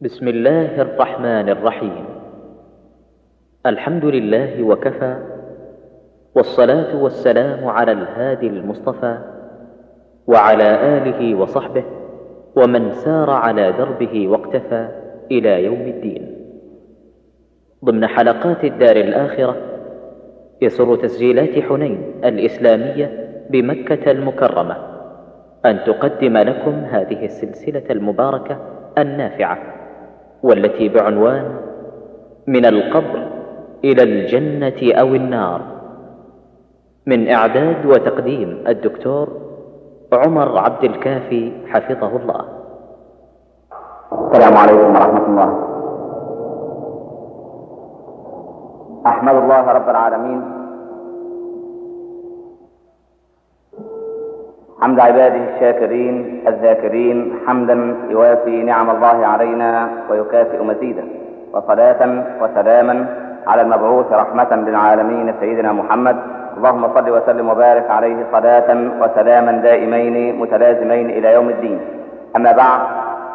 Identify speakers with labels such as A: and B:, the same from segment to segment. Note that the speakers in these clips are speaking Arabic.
A: بسم الله الرحمن الرحيم. الحمد لله وكفى والصلاة والسلام على الهادي المصطفى وعلى آله وصحبه ومن سار على دربه واقتفى إلى يوم الدين. ضمن حلقات الدار الآخرة يسر تسجيلات حنين الإسلامية بمكة المكرمة. أن تقدم لكم هذه السلسلة المباركة النافعة. والتي بعنوان من القبر إلى الجنة أو النار. من إعداد وتقديم الدكتور عمر عبد الكافي حفظه الله.
B: السلام عليكم ورحمة الله. أحمد الله رب العالمين. حمد عباده الشاكرين الذاكرين حمدا يوافي نعم الله علينا ويكافئ مزيدا وصلاة وسلاما على المبعوث رحمة للعالمين سيدنا محمد. اللهم صل وسلم وبارك عليه صلاة وسلاما دائمين متلازمين إلى يوم الدين. أما بعد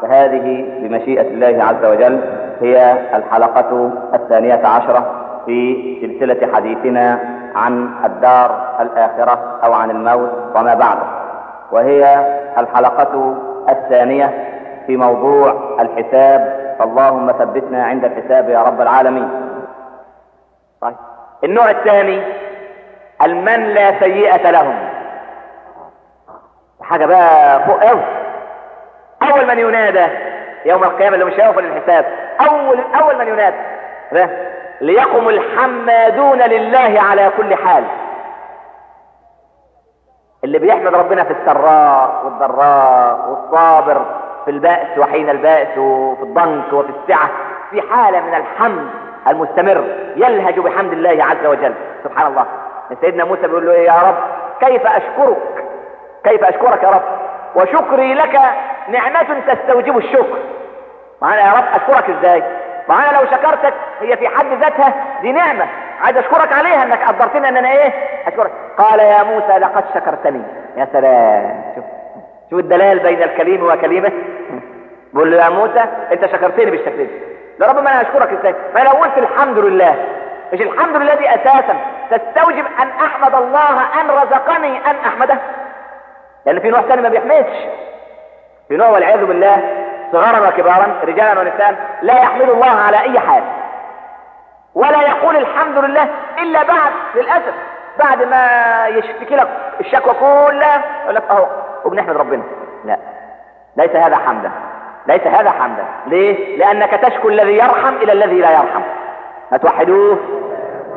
B: فهذه بمشيئة الله عز وجل هي الحلقة الثانية عشرة في سلسلة حديثنا عن الدار الآخرة أو عن الموت وما بعده. وهي الحلقة الثانية في موضوع الحساب. فاللهم ثبتنا عند الحساب يا رب العالمين. طيب النوع الثاني المن لا سيئة لهم. حاجة بقى فوق قوي أول من ينادى يوم القيامة اللي مش هيوفى للحساب أول أول من ينادى ليقم الحمادون لله على كل حال. اللي بيحمد ربنا في السراء والضراء والصابر في البأس وحين البأس وفي الضنك وفي السعة في حالة من الحمد المستمر يلهج بحمد الله عز وجل. سبحان الله. سيدنا موسى بيقول له إيه يا رب؟ كيف أشكرك؟ كيف أشكرك يا رب؟ وشكري لك نعمة تستوجب الشكر. معانا يا رب أشكرك إزاي؟ معانا لو شكرتك هي في حد ذاتها دي نعمة. عايز أشكرك عليها إنك قدرتني إن أنا إيه؟ أشكرك. قال يا موسى لقد شكرتني. يا سلام. شوف شوف الدلال بين الكليم وكلمه بقول له يا موسى أنت شكرتني بالشكل ده. رب ما أنا اشكرك إزاي؟ ما لو قلت الحمد لله. مش الحمد لله دي أساسا. تستوجب أن أحمد الله أن رزقني أن أحمده. لأن في نوع ثاني ما بيحمدش. في نوع والعياذ بالله صغارا وكبارا رجالا ونساء لا يحمد الله على أي حال. ولا يقول الحمد لله إلا بعد للأسف بعد ما يشتكي لك الشكوى كلها يقول لك أهو وبنحمد ربنا. لا. ليس هذا حمدا. ليس هذا حمدا. ليه؟ لأنك تشكو الذي يرحم إلى الذي لا يرحم. ما توحدوه؟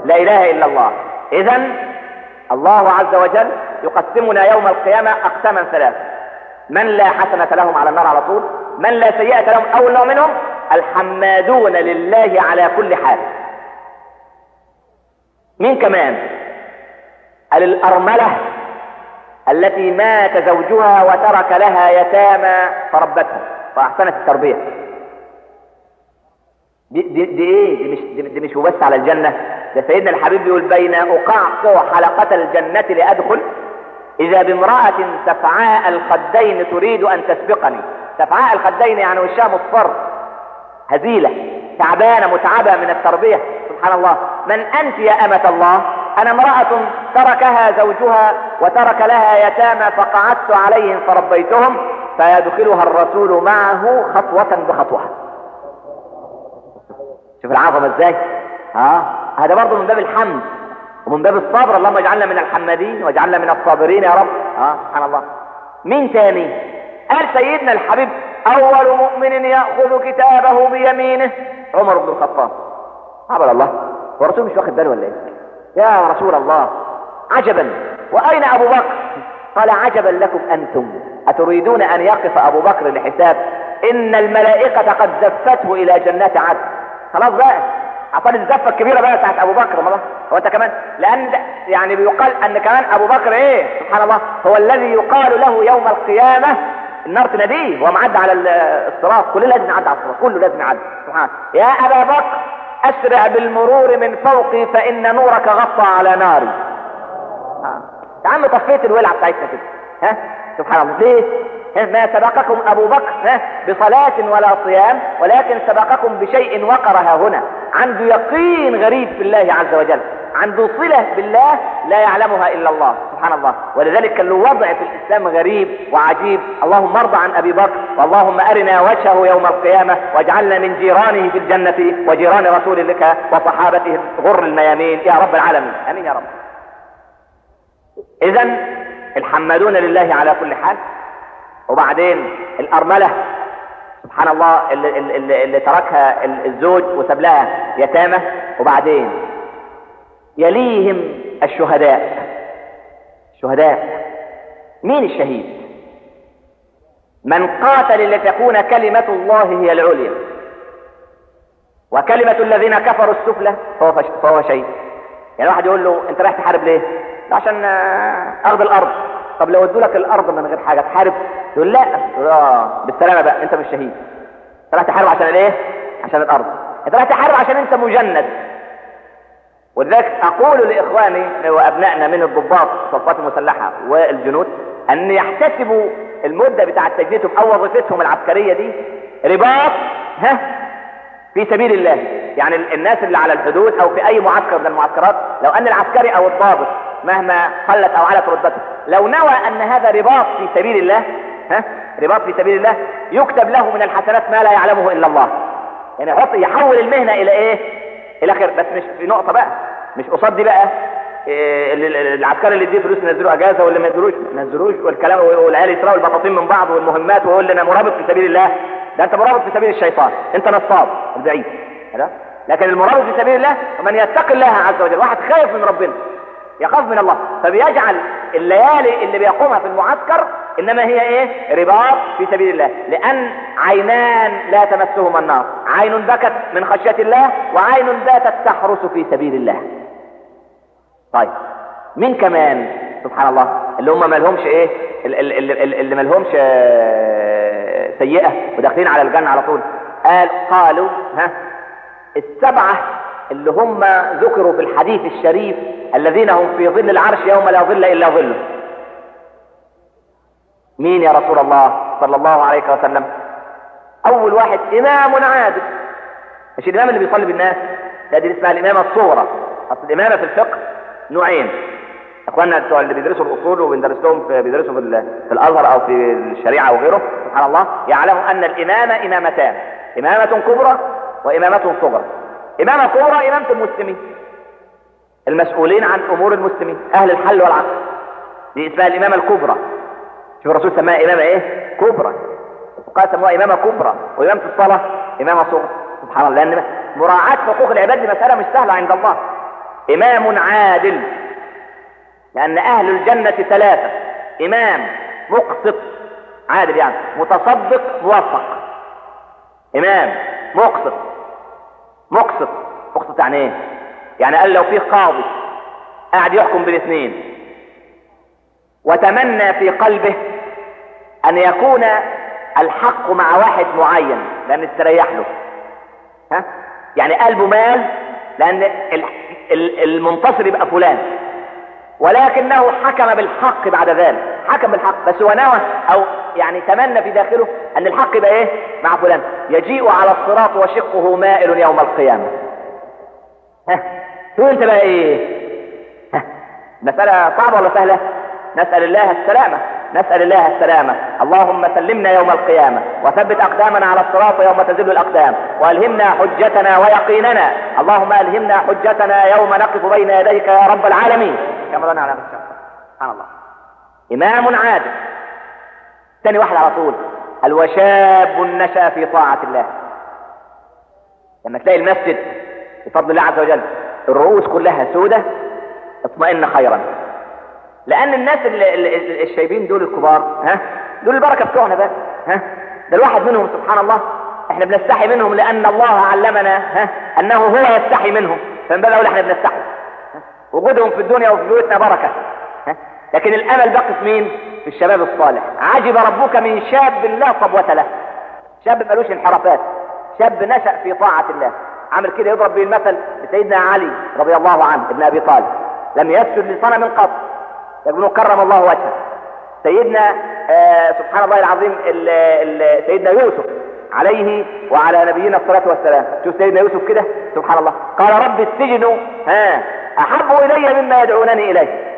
B: لا إله إلا الله. اذا الله عز وجل يقسمنا يوم القيامة أقساما ثلاثة. من لا حسنة لهم على النار على طول؟ من لا سيئة لهم اول نوع منهم الحمادون لله على كل حال. مين كمان؟ الأرملة التي مات زوجها وترك لها يتامى فربتها فأحسنت التربية. دي, دي, دي إيه؟ دي مش, دي, دي مش بس على الجنة. ده سيدنا الحبيب يقول بين أقعقع حلقة الجنة لأدخل إذا بامرأة سفعاء الخدين تريد أن تسبقني. سفعاء الخدين يعني وشها مصفر هزيلة تعبانة متعبة من التربية. سبحان الله. من أنت يا أمة الله؟ أنا امرأة تركها زوجها وترك لها يتامى فقعدت عليهم فربيتهم فيدخلها الرسول معه خطوة بخطوة. شوف العظمة إزاي؟ ها؟ هذا برضه من باب الحمد ومن باب الصبر. اللهم اجعلنا من الحمادين واجعلنا من الصابرين يا رب. ها؟ سبحان الله. مين تاني؟ قال سيدنا الحبيب أول مؤمن يأخذ كتابه بيمينه؟ عمر بن الخطاب. عبد الله. والرسول مش واخد باله ولا إيه؟ يا رسول الله عجبا. وأين أبو بكر؟ قال عجبا لكم أنتم. أتريدون أن يقف أبو بكر لحساب؟ إن الملائكة قد زفته إلى جنات عدن. خلاص بقى. عطاني الزفة الكبيرة بقى بتاعت أبو بكر ما هو أنت كمان؟ لأن يعني بيقال أن كمان أبو بكر إيه؟ سبحان الله. هو الذي يقال له يوم القيامة النار تناديه وهو معدي على الصراط. كله لازم يعدي على الصراط. كله لازم يعدي. سبحان. يا أبا بكر أسرع بالمرور من فوقي فإن نورك غطى على ناري. يا عم طفيت الولعه بتاعتنا كده. ها؟ سبحان الله. ليه؟ ما سبقكم أبو بكر بصلاة ولا صيام ولكن سبقكم بشيء وقرها هنا. عنده يقين غريب في الله عز وجل. عنده صلة بالله لا يعلمها إلا الله. سبحان الله. ولذلك كان له وضع في الإسلام غريب وعجيب. اللهم ارضى عن أبي بكر واللهم أرنا وجهه يوم القيامة واجعلنا من جيرانه في الجنة وجيران رسول لك وصحابته غر الميامين. يا رب العالمين. أمين يا رب. إذا الحمدون لله على كل حال. وبعدين الأرملة سبحان الله اللي, اللي, اللي تركها الزوج وساب لها يتامى. وبعدين يليهم الشهداء. الشهداء مين الشهيد؟ من قاتل لتكون كلمة الله هي العليا. وكلمة الذين كفروا السفلى فهو. فهو شهيد. يعني واحد يقول له أنت رايح تحارب ليه؟ عشان أرض الأرض. طب لو ادوا لك الأرض من غير حاجة تحارب؟ يقول لا. آه بالسلامة بقى أنت مش شهيد. أنت رايح تحارب عشان الايه عشان الأرض. أنت رايح تحارب عشان أنت مجند. ولذلك أقول لإخواني وأبنائنا من الضباط الصفات المسلحة والجنود أن يحتسبوا المدة بتاعة تجنيدهم أو وظيفتهم العسكرية دي رباط ها في سبيل الله. يعني الناس اللي على الحدود أو في أي معسكر من المعسكرات لو أن العسكري أو الضابط مهما قلت أو علت رتبته لو نوى أن هذا رباط في سبيل الله ها رباط في سبيل الله يكتب له من الحسنات ما لا يعلمه إلا الله. يعني يحول المهنة إلى إيه؟ إلى خير. بس مش في نقطة بقى. مش قصاد دي بقى إيه العسكري اللي يديه فلوس ينزلوا أجازة واللي ما ينزلوش ما ينزلوش والكلام والعيال يسرقوا البطاطين من بعض والمهمات ويقول لنا مرابط في سبيل الله. ده أنت مرابط في سبيل الشيطان أنت نصاب البعيد. لكن المرابط في سبيل الله ومن يتقي الله عز وجل واحد خايف من ربنا يخاف من الله فبيجعل الليالي اللي بيقومها في المعسكر إنما هي إيه؟ رباط في سبيل الله. لأن عينان لا تمسهما النار. عين بكت من خشية الله وعين باتت تحرس في سبيل الله. طيب. مين كمان؟ سبحان الله. اللي هم ما لهمش إيه؟ اللي, اللي, اللي ما لهمش سيئة وداخلين على الجنة على طول. قال قالوا ها السبعة اللي هم ذكروا في الحديث الشريف الذين هم في ظل العرش يوم لا ظل إلا ظله مين يا رسول الله صلى الله عليه وسلم؟ أول واحد إمام عادل. مش الإمام اللي بيصلي بالناس؟ لا دي اسمها الإمامة الصغرى. أصل الإمامة في الفقه نوعين. أخواننا بتوع اللي بيدرسوا الأصول وبندرس لهم في بيدرسوا في, في الأزهر أو في الشريعة وغيره سبحان الله يعلموا أن الامامه إمامتان إمامة كبرى وإمامة صغرى. إمامة كبرى إمامة المسلمين. المسؤولين عن أمور المسلمين أهل الحل والعقد دي اسمها الامامه الكبرى. شوف الرسول سماها إمامة إيه؟ كبرى. الفقهاء سموها إمامة كبرى. وإمامة الصلاة إمامة صغرى. سبحان الله لأن مراعاة حقوق العباد دي مسألة مش سهلة عند الله. إمام عادل. لأن أهل الجنة ثلاثة. إمام مقسط. عادل يعني متصدق موفق. إمام مقسط. مقسط. مقسط يعني إيه؟ يعني قال لو في قاضي قاعد يحكم بالاثنين. وتمنى في قلبه أن يكون الحق مع واحد معين لأن استريح له. ها؟ يعني قلبه مال لأن المنتصر يبقى فلان. ولكنه حكم بالحق بعد ذلك. حكم بالحق. بس هو نوى أو يعني تمنى في داخله أن الحق يبقى إيه؟ مع فلان. يجيء على الصراط وشقه مائل يوم القيامة. ها تقول أنت بقى إيه؟ ها مسألة صعبة ولا سهلة؟ نسأل الله السلامة. نسأل الله السلامة. اللهم سلمنا يوم القيامة وثبت أقدامنا على الصراط يوم تزل الأقدام وألهمنا حجتنا ويقيننا. اللهم ألهمنا حجتنا يوم نقف بين يديك يا رب العالمين. كما ظن على سبحان الله. إمام عادل. ثاني واحد على طول. الوشاب نشأ في طاعة الله. لما تلاقي المسجد بفضل الله عز وجل الرؤوس كلها سودة اطمئن خيرا. لأن الناس الشايبين دول الكبار ها؟ دول البركة بتوعنا بقى ها؟ ده الواحد منهم سبحان الله. إحنا بنستحي منهم لأن الله علمنا ها؟ أنه هو يستحي منهم. فمن باب إحنا بنستحي؟ وجودهم في الدنيا وفي بيوتنا بركة ها؟ لكن الأمل بقي في مين؟ في الشباب الصالح. عجب ربك من شاب لا صبوة له. شاب ملوش انحرافات. شاب نشأ في طاعة الله. عمل كده يضرب به المثل لسيدنا علي رضي الله عنه ابن أبي طالب. لم يسجد لصنم قط. يقولون كرم الله وجهه. سيدنا آه سبحان الله العظيم ال ال سيدنا يوسف عليه وعلى نبينا الصلاة والسلام. شوف سيدنا يوسف كده سبحان الله. قال رب السجن ها أحب إلي مما يدعونني إليه.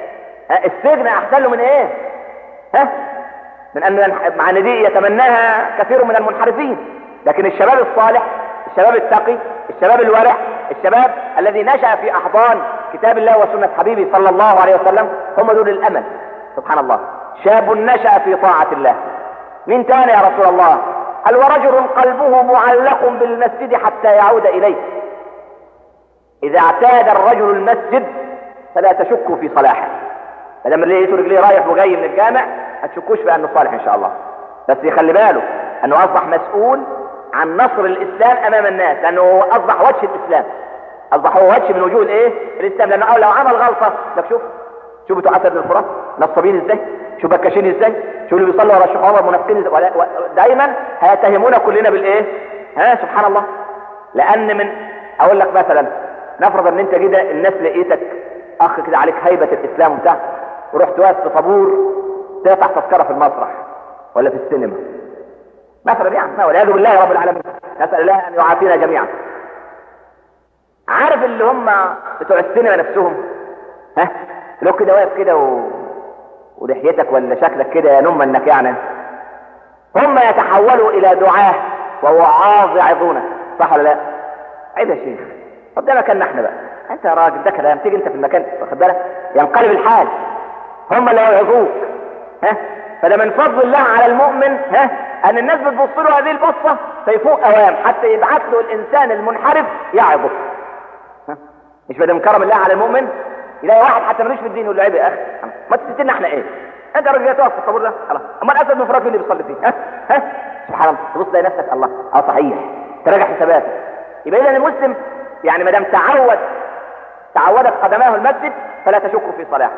B: ها السجن أحسن له من إيه؟ ها؟ من أن مع أن دي يتمناها كثير من المنحرفين. لكن الشباب الصالح الشباب التقي الشباب الورع الشباب الذي نشأ في أحضان كتاب الله وسنة حبيبي صلى الله عليه وسلم هم دول الأمل. سبحان الله. شاب نشأ في طاعة الله. من تاني يا رسول الله؟ قال ورجل قلبه معلق بالمسجد حتى يعود إليه؟ إذا اعتاد الرجل المسجد فلا تشكوا في صلاحه. فلما لقيته رجليه رايح وجاي من الجامع ما تشكوش انه صالح إن شاء الله. بس يخلي باله أنه أصبح مسؤول عن نصر الإسلام أمام الناس لأنه أصبح وجه الإسلام. أصبح هو وجه من وجوه الإيه؟ الإسلام. لأنه لو عمل غلطة لك شوف شوف بتوع أسد الفرات نصابين إزاي؟ شوف بكاشين إزاي؟ شوف اللي بيصلوا ورا الشيخ عمر و- دايما هيتهمونا كلنا بالإيه؟ ها؟ سبحان الله. لأن من أقول لك مثلا نفرض إن أنت كده الناس لقيتك أخ كده عليك هيبة الإسلام وبتاع ورحت واقف في طابور تقطع تذكرة في المسرح ولا في السينما. مثلا يعني. والعياذ بالله رب العالمين. نسأل الله أن يعافينا جميعا. عارف اللي هم بتوع السينما نفسهم؟ ها؟ لو كده واقف كده و... ولحيتك ولا شكلك كده ينم انك يعني. هم يتحولوا إلى دعاة ووعاظ يعظونك صح ولا لا؟ عيب يا شيخ. طب ده مكاننا إحنا بقى. انت يا راجل ده كلام. تيجي انت في المكان واخد بالك؟ ينقلب الحال. هم اللي يوعظوك ها؟ فده من فضل الله على المؤمن ها؟ أن الناس بتبص له هذه البصة فيفوق أوام حتى يبعث له الإنسان المنحرف يعظه؟ مش بدل كرم الله على المؤمن يلاقي واحد حتى ملوش في الدين يقول له عيب يا أخي. ما تستنى إحنا إيه؟ أنت راجل تقف في الطابور ده؟ خلاص. أما الأسد من فراك اللي بيصلي فيه. ها؟ ها؟ سبحان الله. تبص تلاقي نفسك الله. أه صحيح. تراجع حساباتك يبقى اذا المسلم يعني ما دام تعود تعودت قدماه المسجد فلا تشكوا في صلاحه.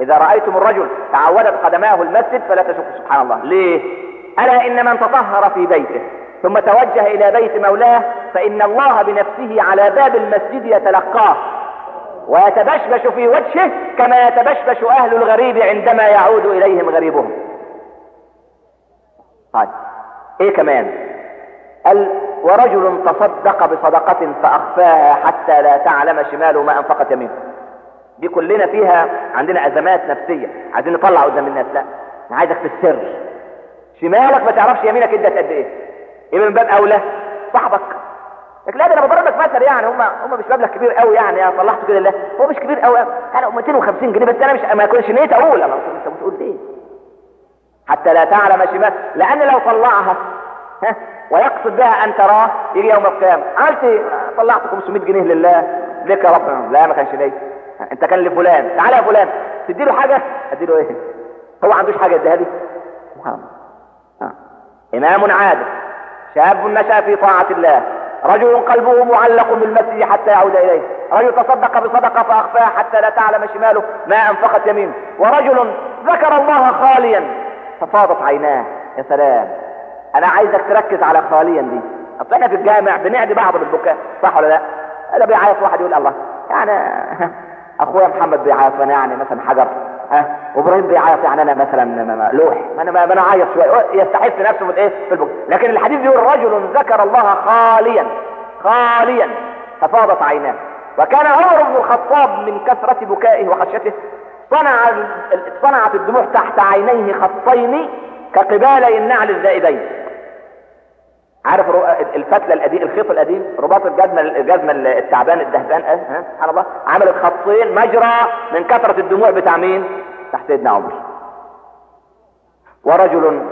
B: إذا رأيتم الرجل تعودت قدماه المسجد فلا تشكوا سبحان الله. ليه؟ ألا إن من تطهر في بيته ثم توجه إلى بيت مولاه فإن الله بنفسه على باب المسجد يتلقاه. ويتبشبش في وجهه كما يتبشبش أهل الغريب عندما يعود إليهم غريبهم. طيب إيه كمان؟ قال ورجل تصدق بصدقة فأخفاها حتى لا تعلم شماله ما أنفقت يمينه. دي كلنا فيها عندنا أزمات نفسية عايزين نطلع قدام الناس لا أنا عايزك في السر. شمالك ما تعرفش يمينك ادت قد إيه. يبقى من باب أولى صاحبك. لكن لا ده أنا بضرب لك مثل يعني هم هم مش مبلغ كبير قوي يعني أنا طلعته كده لله. هو مش كبير قوي أنا 250 جنيه بس أنا مش ما يكونش نيت أقول. أنا أنت بتقول ليه؟ حتى لا تعلم شمال. لأن لو طلعها ها ويقصد بها أن تراه يجي يوم القيامة. عملت إيه؟ طلعت 500 جنيه لله. ليك يا رب. لا ما كانش ليا أنت كان لفلان. تعالى يا فلان. تدي له حاجة؟ ادي له إيه؟ هو ما عندوش حاجة اديها لي؟ آه. إمام عادل شاب نشا في طاعة الله رجل قلبه معلق بالمسجد حتى يعود إليه رجل تصدق بصدقة فاخفاها حتى لا تعلم شماله ما أنفقت يمينه ورجل ذكر الله خاليا ففاضت عيناه يا سلام أنا عايزك تركز على خاليا دي أصل إحنا في الجامع بنعدي بعض بالبكاء صح ولا لا؟ أنا بيعيط واحد يقول الله يعني أخويا محمد بيعيط وأنا يعني مثلا حجر. ها؟ وابراهيم بيعيط يعني أنا مثلا لوح. أنا أنا عايط شوية. يستحث نفسه في الايه في البكاء لكن الحديث بيقول رجل ذكر الله خاليا. خاليا. ففاضت عيناه. وكان عمر بن الخطاب من كثرة بكائه وخشيته. صنع صنعت الدموع تحت عينيه خطين كقبالي النعل الزائدين عارف الفتلة القديم الخيط القديم؟ رباط الجزمة الجزمة التعبان الدهبان آه ها سبحان الله. عملت خطين مجرى من كثرة الدموع بتاع مين؟ تحت سيدنا عمر. ورجل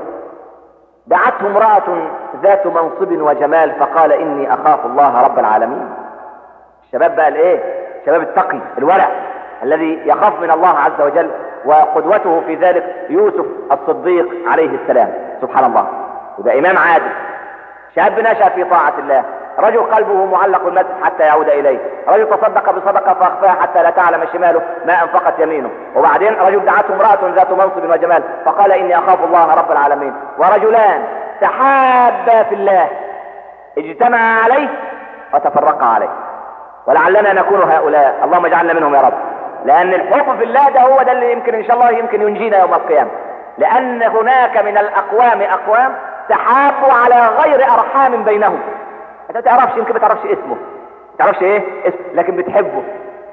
B: دعته امرأة ذات منصب وجمال فقال إني أخاف الله رب العالمين. الشباب بقى الإيه؟ الشباب التقي الورع الذي يخاف من الله عز وجل وقدوته في ذلك يوسف الصديق عليه السلام. سبحان الله. وده إمام عادل. شاب نشأ في طاعة الله. رجل قلبه معلق المسجد حتى يعود إليه. رجل تصدق بصدقة فأخفاها حتى لا تعلم شماله ما أنفقت يمينه. وبعدين رجل دعته امرأة ذات منصب وجمال فقال إني أخاف الله رب العالمين. ورجلان تحابا في الله. اجتمعا عليه وتفرقا عليه. ولعلنا نكون هؤلاء. اللهم اجعلنا منهم يا رب. لأن الحب في الله ده هو ده اللي يمكن إن شاء الله يمكن ينجينا يوم القيامة. لأن هناك من الأقوام أقوام تحابوا على غير أرحام بينهم. أنت ما تعرفش يمكن ما تعرفش اسمه. ما تعرفش إيه؟ اسمه لكن بتحبه.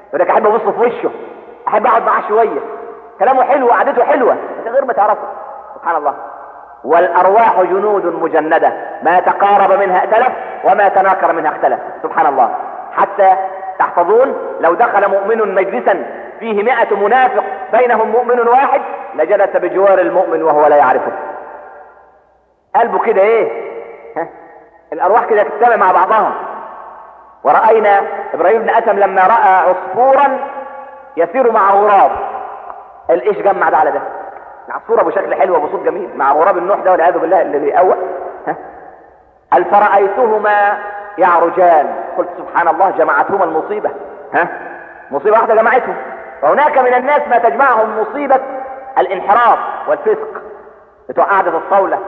B: يقول لك أحب أبص في وشه. أحب أقعد معاه شوية. كلامه حلو وقعدته حلوة انت غير ما تعرفه. سبحان الله. والأرواح جنود مجندة. ما تقارب منها ائتلف وما تناكر منها اختلف. سبحان الله. حتى تحفظون لو دخل مؤمن مجلسا فيه مئة منافق بينهم مؤمن واحد لجلس بجوار المؤمن وهو لا يعرفه. قلبه كده إيه؟ ها؟ الأرواح كده تجتمع مع بعضها ورأينا إبراهيم بن آدم لما رأى عصفورا يسير مع غراب. الايش جمع ده على ده؟ عصفورة بشكل حلو وبصوت جميل مع غراب النوح ده والعياذ بالله اللي بيقوى. هل فرأيتهما يعرجان قلت سبحان الله جمعتهما المصيبة. ها؟ مصيبة واحدة جمعتهم. وهناك من الناس ما تجمعهم مصيبة الانحراف والفسق. بتوع قعدة الطاولة.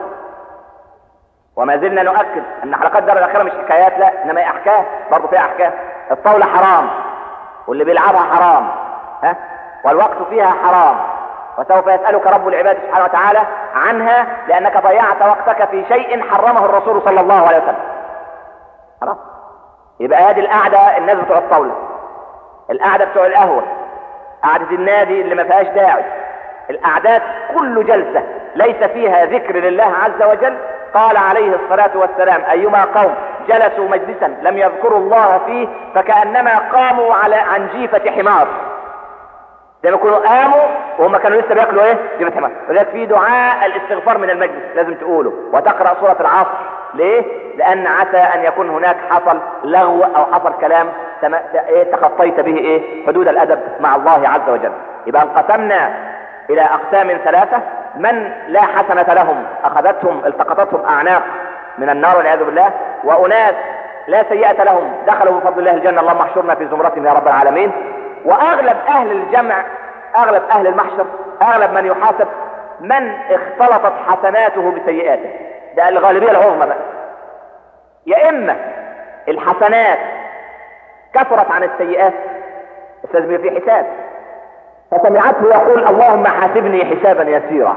B: وما زلنا نؤكد أن حلقات دار الأخيرة مش حكايات لا إنما هي أحكام برضه فيها أحكام. الطاولة حرام واللي بيلعبها حرام ها؟ والوقت فيها حرام. وسوف يسألك رب العباد سبحانه وتعالى عنها لأنك ضيعت وقتك في شيء حرمه الرسول صلى الله عليه وسلم. خلاص. يبقى هذه القعدة الناس بتوع الطاولة. القعدة بتوع القهوة. قعدة النادي اللي ما فيهاش داعي. القعدات كل جلسة ليس فيها ذكر لله عز وجل قال عليه الصلاة والسلام أيما قوم جلسوا مجلسا لم يذكروا الله فيه فكأنما قاموا على عن جيفة حمار. زي ما يكونوا قاموا وهم كانوا لسه بياكلوا إيه؟ جيفة حمار. ولذلك في دعاء الاستغفار من المجلس لازم تقوله. وتقرأ سورة العصر. ليه؟ لأن عسى أن يكون هناك حصل لغو أو حصل كلام. إيه؟ تخطيت به إيه؟ حدود الأدب مع الله عز وجل. يبقى انقسمنا إلى أقسام ثلاثة من لا حسنة لهم أخذتهم التقطتهم أعناق من النار والعياذ بالله وأناس لا سيئة لهم دخلوا بفضل الله الجنة اللهم احشرنا في زمرتهم يا رب العالمين. وأغلب أهل الجمع أغلب أهل المحشر أغلب من يحاسب من اختلطت حسناته بسيئاته. ده الغالبية العظمى بقى. يا إما الحسنات كثرت عن السيئات أستاذ في حساب. فسمعته يقول اللهم حاسبني حسابا يسيرا.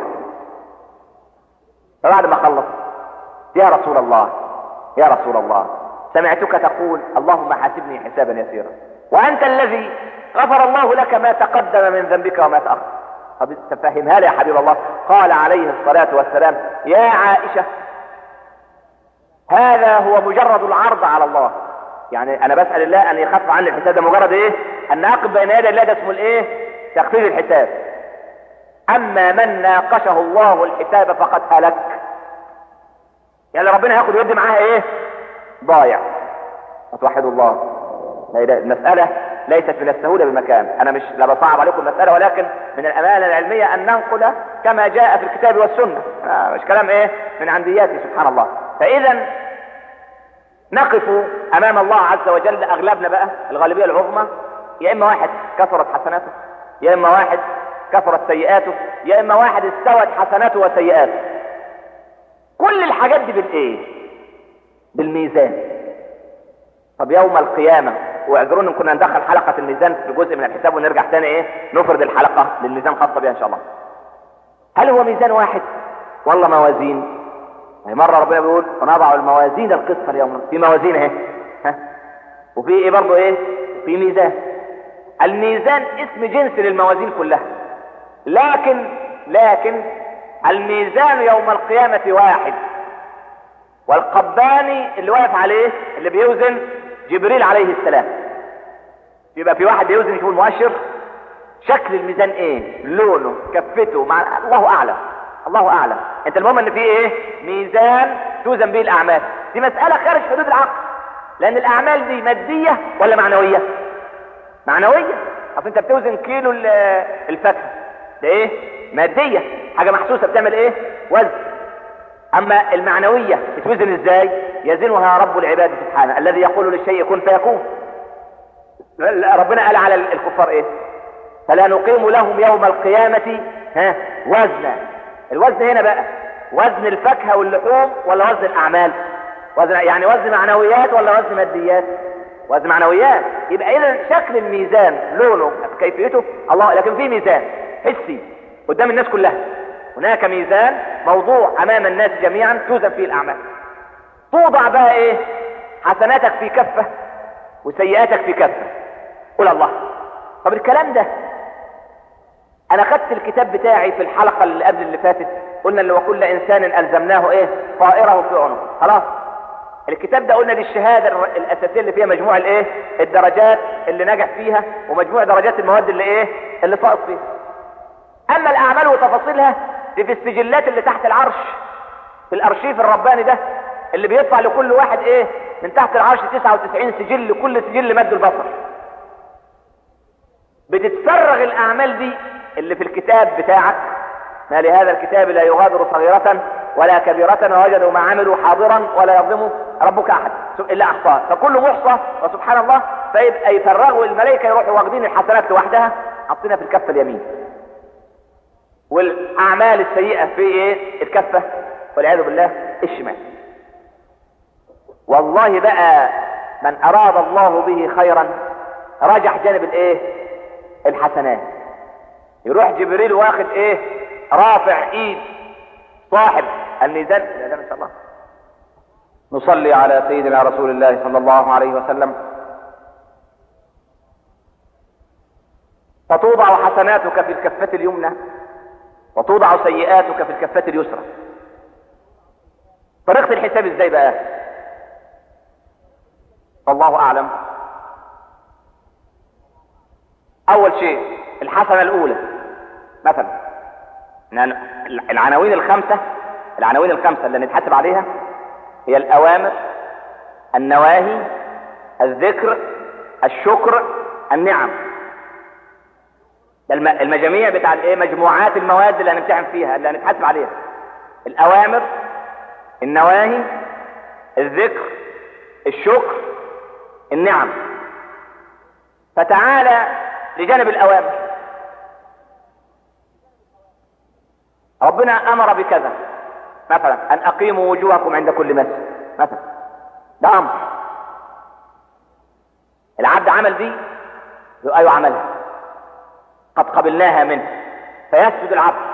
B: فبعد ما خلص يا رسول الله يا رسول الله سمعتك تقول اللهم حاسبني حسابا يسيرا. وأنت الذي غفر الله لك ما تقدم من ذنبك وما تأخر. طب تفهمها لي يا حبيب الله. قال عليه الصلاة والسلام يا عائشة هذا هو مجرد العرض على الله. يعني أنا بسأل الله أن يخفف عني الحساب ده مجرد إيه؟ أن اقف بين يدي الله ده اسمه الإيه؟ تخفيف الحساب. أما من ناقشه الله الحساب فقد هلك. يعني ربنا ياخد ويدي معاها إيه؟ ضايع. اتوحد الله. المسألة ليست من السهولة بمكان أنا مش لا بصعب عليكم المسألة ولكن من الأمانة العلمية أن ننقل كما جاء في الكتاب والسنة. آه مش كلام إيه؟ من عندياتي سبحان الله. فإذا نقف أمام الله عز وجل أغلبنا بقى الغالبية العظمى يا إما واحد كثرت حسناته يا إما واحد كثرت سيئاته يا إما واحد استوت حسناته وسيئاته. كل الحاجات دي بالإيه؟ بالميزان. طب يوم القيامة واعذروني إن كنا ندخل حلقة الميزان في جزء من الحساب ونرجع تاني إيه؟ نفرد الحلقة للميزان خاصة بها إن شاء الله. هل هو ميزان واحد؟ ولا موازين. هي مرة ربنا بيقول ونضع الموازين القسط اليوم. في موازين اهي وفي إيه برضه إيه؟ في ميزان. الميزان اسم جنس للموازين كلها. لكن لكن الميزان يوم القيامة واحد. والقباني اللي واقف عليه اللي بيوزن جبريل عليه السلام. يبقى في واحد بيوزن يشوف المؤشر. شكل الميزان إيه؟ لونه كفته مع الله أعلم. الله أعلم. انت المهم ان في إيه؟ ميزان توزن به الأعمال. دي مسألة خارج حدود العقل. لأن الأعمال دي مادية ولا معنوية؟ معنوية. أصل أنت بتوزن كيلو الفاكهة. ده إيه؟ مادية. حاجة محسوسة بتعمل إيه؟ وزن. أما المعنوية تتوزن إزاي؟ يزنها رب العباد سبحانه. الذي يقول للشيء كن فيكون. ربنا قال على الكفار إيه؟ فلا نقيم لهم يوم القيامة ها وزنا. الوزن هنا بقى. وزن الفاكهة واللحوم ولا وزن الأعمال؟ وزن يعني وزن معنويات ولا وزن ماديات؟ وزن معنويات. يبقى اذا شكل الميزان لونه كيفيته؟ الله لكن في ميزان حسي قدام الناس كلها. هناك ميزان موضوع أمام الناس جميعا توزن فيه الأعمال. توضع بقى إيه؟ حسناتك في كفة وسيئاتك في كفة. قول الله. طب الكلام ده أنا خدت الكتاب بتاعي في الحلقة اللي قبل اللي فاتت قلنا اللي وكل إنسان ألزمناه إيه؟ طائرة في عنقه خلاص. الكتاب ده قلنا دي الشهادة الأساسية اللي فيها مجموع الإيه؟ الدرجات اللي نجح فيها ومجموع درجات المواد اللي إيه؟ اللي سقط فيها. أما الأعمال وتفاصيلها دي في السجلات اللي تحت العرش في الأرشيف الرباني ده اللي بيطلع لكل واحد إيه؟ من تحت العرش 99 سجل كل سجل مد البصر. بتتفرغ الأعمال دي اللي في الكتاب بتاعك ما لهذا الكتاب لا يغادر صغيرة ولا كبيرة ووجدوا ما عملوا حاضرا ولا يظلم ربك أحد إلا احصاه فكل محصى وسبحان الله فيبقى يفرغوا الملائكة يروحوا واخدين الحسنات لوحدها؟ حاطينها في الكفة اليمين. والأعمال السيئة في إيه؟ الكفة والعياذ بالله الشمال. والله بقى من أراد الله به خيرا رجح جانب الإيه؟ الحسنات. يروح جبريل واخد إيه؟ رافع إيد صاحب الميزان لا شاء الله نصلي على سيدنا رسول الله صلى الله عليه وسلم. فتوضع حسناتك في الكفة اليمنى وتوضع سيئاتك في الكفة اليسرى. طريقة الحساب إزاي بقى؟ الله أعلم. أول شيء الحسنة الأولى. مثلا العناوين الخمسة العناوين الخمسة اللي نتحاسب عليها هي الأوامر النواهي الذكر الشكر النعم. المجاميع بتاع الإيه؟ مجموعات المواد اللي هنمتحن فيها اللي هنتحاسب عليها. الأوامر النواهي الذكر الشكر النعم. فتعالى لجانب الأوامر. ربنا أمر بكذا. مثلا أن أقيموا وجوهكم عند كل مسجد. مثلا. ده أمر. العبد عمل دي؟ أيوه عملها. قد قبلناها منه. فيسجد العبد.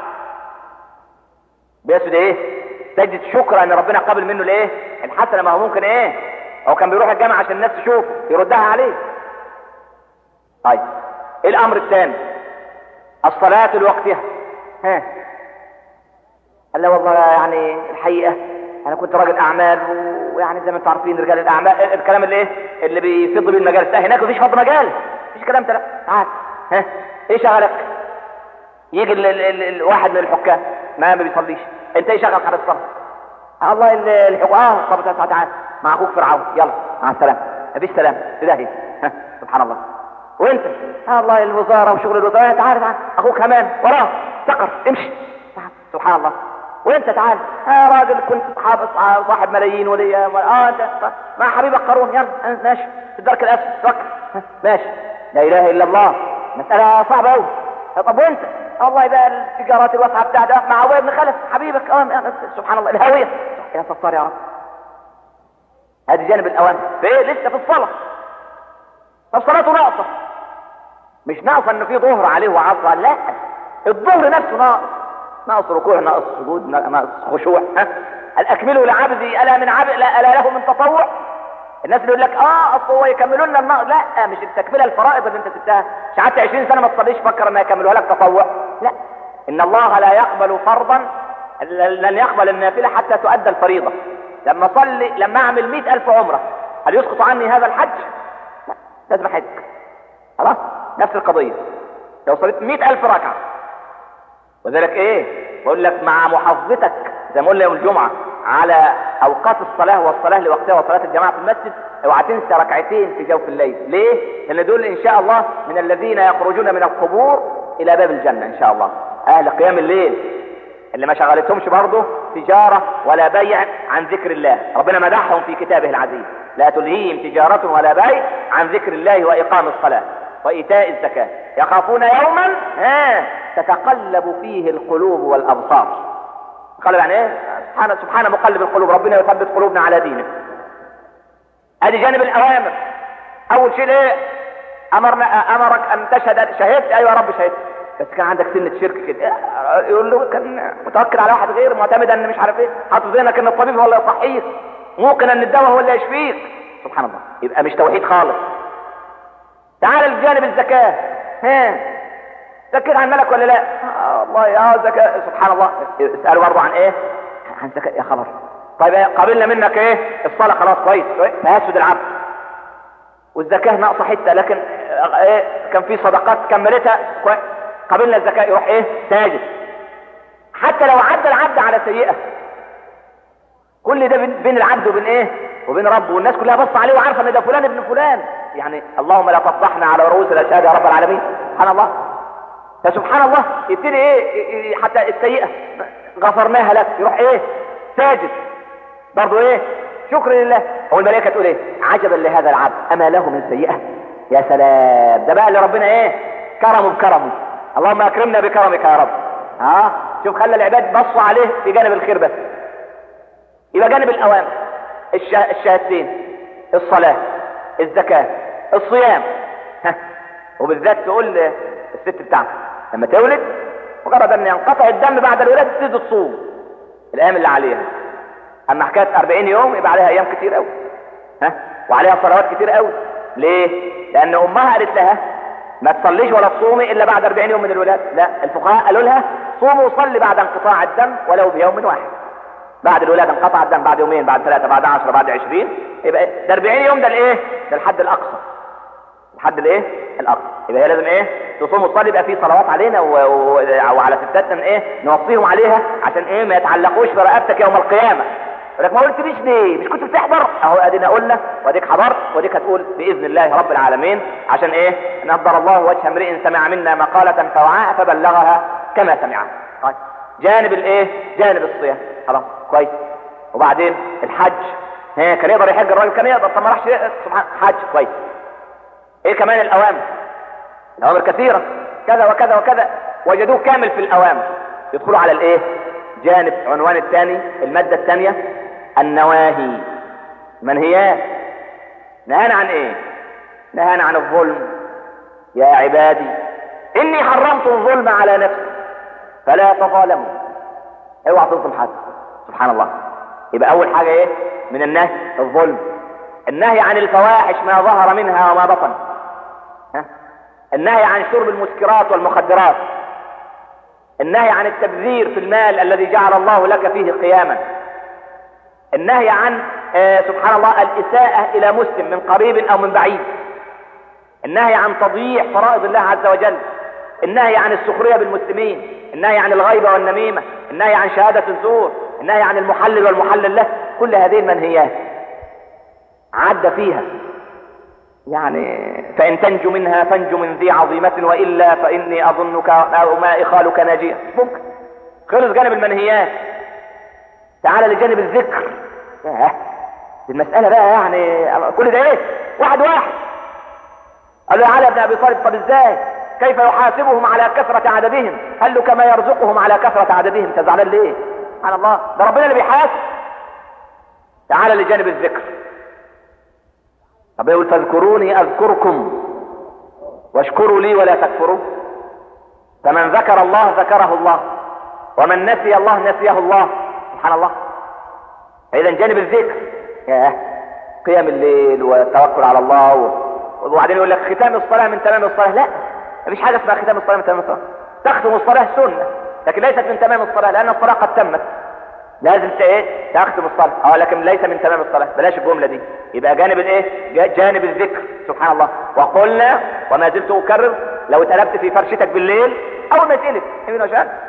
B: بيسجد إيه؟ سجد شكر إن ربنا قبل منه الايه الحسنه ما هو ممكن إيه؟ هو كان بيروح الجامعة عشان الناس تشوفه يردها عليه. طيب. إيه الأمر الثاني؟ الصلاة لوقتها ها. قال له والله يعني الحقيقة. أنا كنت راجل أعمال ويعني زي ما أنتم عارفين رجال الأعمال. الكلام اللي إيه؟ اللي بيفض بيه المجال ده هناك مفيش فض مجال. مفيش كلام ده لا تعال. ها؟ إيه شغلك؟ يجي ال ال ال الواحد من الحكام. ما بيصليش. أنت إيه شغلك على الصلاه الله الحكام آه طب تعال مع أخوك فرعون. يلا. مع السلامة. مفيش سلام تدهي سبحان الله. وأنت؟ آه الله الوزارة وشغل الوزارة. تعال تعال. أخوك كمان وراه. سقر. امشي. سبحان الله. وانت تعال آه راجل كنت حافظ صاحب ملايين وليا آه انت مع حبيبك قارون يلا ماشي. في الدرك الاسفل فكر ماشي. لا إله إلا الله. مسألة صعبة قوي طب وأنت؟ الله يبقى التجارات الواسعة بتاع ده مع أبويا بن خلف حبيبك. آه سبحان الله. الهاوية يا ستار يا رب. هذه جانب الاوامر في لسه في الصلاة. طب صلاته ناقصة. مش ناقصة إنه في ظهر عليه وعصر لا. الظهر نفسه ناقص. ناقص ركوع ناقص سجود ناقص خشوع. ها؟ الأكملوا لعبدي ألا من عبد لا ألا له من تطوع؟ الناس اللي يقول لك آه أصل هو يكملوا لنا لا مش التكملة الفرائض اللي أنت سبتها. مش قعدت 20 سنة ما تصليش فكر انه يكملوها لك تطوع. لا. إن الله لا يقبل فرضا لن يقبل النافلة حتى تؤدى الفريضة. لما أصلي لما أعمل 100000 عمرة هل يسقط عني هذا الحج؟ لا. لازم احج خلاص؟ نفس القضية. لو صليت 100000 ركعة وذلك إيه؟ بقول لك مع محافظتك زي ما قلنا يوم الجمعة على أوقات الصلاة والصلاة لوقتها وصلاة الجماعة في المسجد اوعى تنسى ركعتين في جوف الليل. ليه؟ لأن دول إن شاء الله من الذين يخرجون من القبور إلى باب الجنة إن شاء الله. أهل قيام الليل. اللي ما شغلتهمش برضه تجارة ولا بيع عن ذكر الله. ربنا مدحهم في كتابه العزيز. لا تلهيهم تجارة ولا بيع عن ذكر الله وإقام الصلاة. وإيتاء الزكاة. يخافون يوما ها تتقلب فيه القلوب والأبصار. قال يعني إيه؟ سبحان سبحان مقلب القلوب. ربنا يثبت قلوبنا على دينه أدي جانب الأوامر. أول شيء إيه؟ امرنا أمرك أن تشهد. شهدت؟ أيوه يا رب شهدت. بس كان عندك سنة شرك كده. يقول له كان متوكل على واحد غير معتمد إن مش عارف إيه. حاطط ذهنك إن الطبيب هو اللي يصحيك ممكن إن الدواء هو اللي يشفيك. سبحان الله. يبقى مش توحيد خالص. تعال لجانب الزكاة ها زكيت عن ملك ولا لا؟ آه الله يا زكاة. سبحان الله. اسألوا برضه عن إيه؟ عن زكاة. يا خبر. طيب إيه؟ قبلنا منك إيه؟ الصلاة. خلاص كويس. تهسد العبد. والزكاة ناقصة حتة لكن إيه كان في صدقات كملتها. كويس قبلنا الزكاة. يروح إيه؟ ساجد حتى لو عدى العبد على سيئة. كل ده بين العبد وبين إيه؟ وبين ربه. والناس كلها بص عليه وعارفة إن ده فلان ابن فلان. يعني اللهم لا تفضحنا على رؤوس الأشهاد يا رب العالمين. سبحان الله. فسبحان الله. يبتدي إيه؟ حتى السيئة. غفرناها لك. يروح إيه؟ ساجد. برضه إيه؟ شكر لله. هو الملائكة تقول إيه؟ عجبا لهذا العبد. أما له من سيئة. يا سلام. ده بقى اللي ربنا إيه؟ كرمه بكرمه. اللهم أكرمنا بكرمك يا رب. ها؟ شوف خلى العباد بصوا عليه في جانب الخير بس. يبقى جانب الاوامر الشه... الشهادتين الصلاة. الزكاة الصيام. ها. وبالذات تقول الست بتاعتك لما تولد مجرد أن ينقطع الدم بعد الولادة تبتدي تصوم الأيام اللي عليها. أما حكاية 40 يوم يبقى عليها أيام كتير قوي ها. وعليها صلوات كتير قوي ليه؟ لأن أمها قالت لها ما تصليش ولا تصومي إلا بعد 40 يوم من الولادة. لا الفقهاء قالوا لها صومي وصلي بعد انقطاع الدم ولو بيوم واحد. بعد الولاده انقطع الدم بعد يومين بعد ثلاثة بعد 10 بعد 20 يبقى ده 40 يوم ده الايه ده الحد الأقصى. الحد الإيه؟ الأقصى. يبقى هي لازم إيه؟ تصوم وتصلي يبقى في صلوات علينا. وعلى ستاتنا إيه؟ نوصيهم عليها عشان إيه؟ ما يتعلقوش برقبتك يوم القيامة. لك ما قلتليش ليه؟ مش كنت بتحضر؟ أهو أدينا قلنا وأديك حضرت وأديك هتقول بإذن الله رب العالمين عشان إيه؟ نظر الله وجه امرئ سمع منا مقالة فوعاها فبلغها كما سمعها طيب. جانب الإيه؟ جانب الصيام. خلاص. كويس. وبعدين الحج. ها كان يقدر يحج الراجل كان يقدر. طب ما راحش سبحان حج كويس. إيه كمان الاوامر الأوامر كثيرة. كذا وكذا وكذا. وجدوه كامل في الاوامر يدخلوا على الإيه؟ جانب عنوان الثاني المادة الثانية النواهي. منهيات نهانا عن إيه؟ نهانا عن الظلم. يا عبادي إني حرمت الظلم على نفسي. فلا تظالموا. اوعى تظلم حد. سبحان الله. يبقى أول حاجة إيه؟ من النهي الظلم. النهي عن الفواحش ما ظهر منها وما بطن. ها؟ النهي عن شرب المسكرات والمخدرات. النهي عن التبذير في المال الذي جعل الله لك فيه قياما. النهي عن آه سبحان الله الإساءة إلى مسلم من قريب أو من بعيد. النهي عن تضييع فرائض الله عز وجل. النهي عن السخرية بالمسلمين. النهي عن الغيبة والنميمة. النهي عن شهادة الزور. النهي عن المحلل والمحلل له كل هذه المنهيات عد فيها. يعني فإن تنجو منها فانجو من ذي عظيمة وإلا فإني أظنك أو ما إخالك ناجيا ممكن خلص جانب المنهيات. تعال لجانب الذكر. ياه المسألة بقى يعني كل ده إيه؟ واحد واحد. قال له علي بن أبي طالب طب إزاي؟ كيف يحاسبهم على كثرة عددهم؟ له كما يرزقهم على كثرة عددهم. انت زعلان ليه؟ سبحان الله ده ربنا اللي بيحاسب. تعال لجانب الذكر. طب يقول فاذكروني أذكركم واشكروا لي ولا تكفروا. فمن ذكر الله ذكره الله ومن نسي الله نسيه الله. سبحان الله. إذا جانب الذكر. قيام الليل والتوكل على الله. وبعدين يقول لك ختام الصلاة من تمام الصلاة. لا مفيش حاجة اسمها ختام الصلاة من تمام الصلاة. تختم الصلاة سنة. لكن ليست من تمام الصلاة لأن الصلاة قد تمت. لازم إيه؟ تختم الصلاة آه لكن ليس من تمام الصلاة. بلاش الجملة دي. يبقى جانب الايه جانب الذكر. سبحان الله. وقلنا وما زلت أكرر لو اتقلبت في فرشتك بالليل اول ما تقلب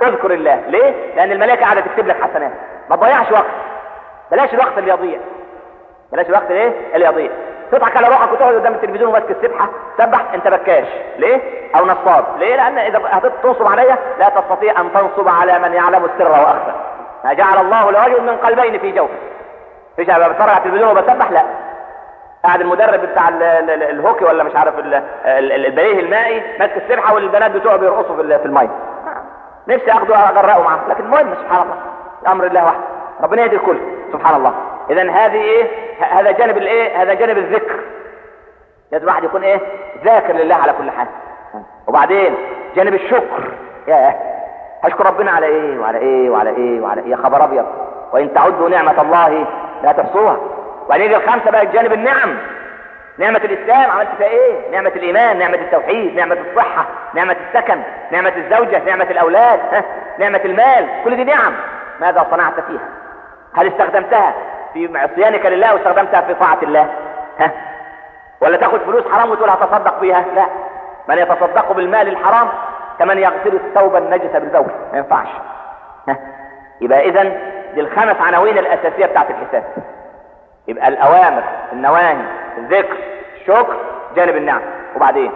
B: اذكر الله. ليه؟ لأن الملائكة قاعدة تكتب لك حسنات. ما تضيعش وقت. بلاش الوقت اللي يضيع. بلاش الوقت إيه اللي يضيع. تضحك على روحك وتقعد قدام التلفزيون وماسك السبحة. تسبح انت بكاش. ليه؟ أو نصاب. ليه؟ لأن إذا هتنصب عليا لا تستطيع أن تنصب على من يعلم السر وأخفى. ما جعل الله لرجل من قلبين في جوفه. فيش ابقى بتفرج على التلفزيون وبسبح؟ لا. قاعد المدرب بتاع ال ال ال الهوكي ولا مش عارف البليه المائي ماسك السبحة والبنات بتوعه بيرقصوا في الميه نفسي أخده أغرقه معاه. لكن المهم سبحان الله. أمر الله وحده. ربنا يهدي الكل. سبحان الله. اذا هذه إيه؟ هذا جانب الإيه؟ هذا جانب الذكر. لازم واحد يكون إيه؟ ذاكر لله على كل حال. وبعدين جانب الشكر. يا هشكر ربنا على إيه؟ وعلى إيه؟ وعلى إيه؟ وعلى إيه؟ يا خبر أبيض. وإن تعدوا نعمة الله لا تحصوها. وبعدين الخمسة بقى جانب النعم. نعمة الإسلام عملت فيها إيه؟ نعمة الإيمان، نعمة التوحيد، نعمة الصحة، نعمة السكن، نعمة الزوجة، نعمة الأولاد، ها؟ نعمة المال، كل دي نعم، ماذا صنعت فيها؟ هل استخدمتها؟ في عصيانك لله واستخدمتها في طاعة الله؟ ها؟ ولا تاخد فلوس حرام وتقول هتصدق فيها؟ لا، من يتصدق بالمال الحرام كمن يغسل الثوب النجس بالبول، ما ينفعش. ها؟ يبقى إذا دي الخمس عناوين الأساسية بتاعت الحساب. يبقى الأوامر، النواهي، الذكر الشكر جانب النعم وبعدين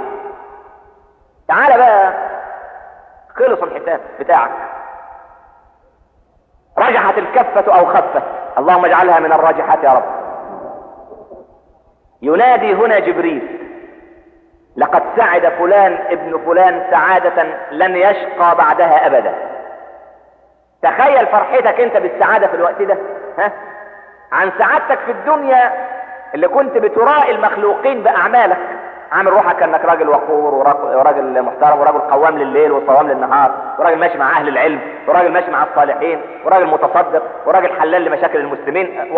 B: تعال بقى خلص الحساب بتاعك رجحت الكفة أو خفت اللهم اجعلها من الراجحات يا رب. ينادي هنا جبريل لقد سعد فلان ابن فلان سعادة لن يشقى بعدها أبدا. تخيل فرحتك أنت بالسعادة في الوقت ده ها؟ عن سعادتك في الدنيا اللي كنت بترائي المخلوقين بأعمالك. عامل روحك انك راجل وقور وراجل محترم وراجل قوام لليل وصوام للنهار وراجل ماشي مع أهل العلم وراجل ماشي مع الصالحين وراجل متصدق وراجل حلال لمشاكل المسلمين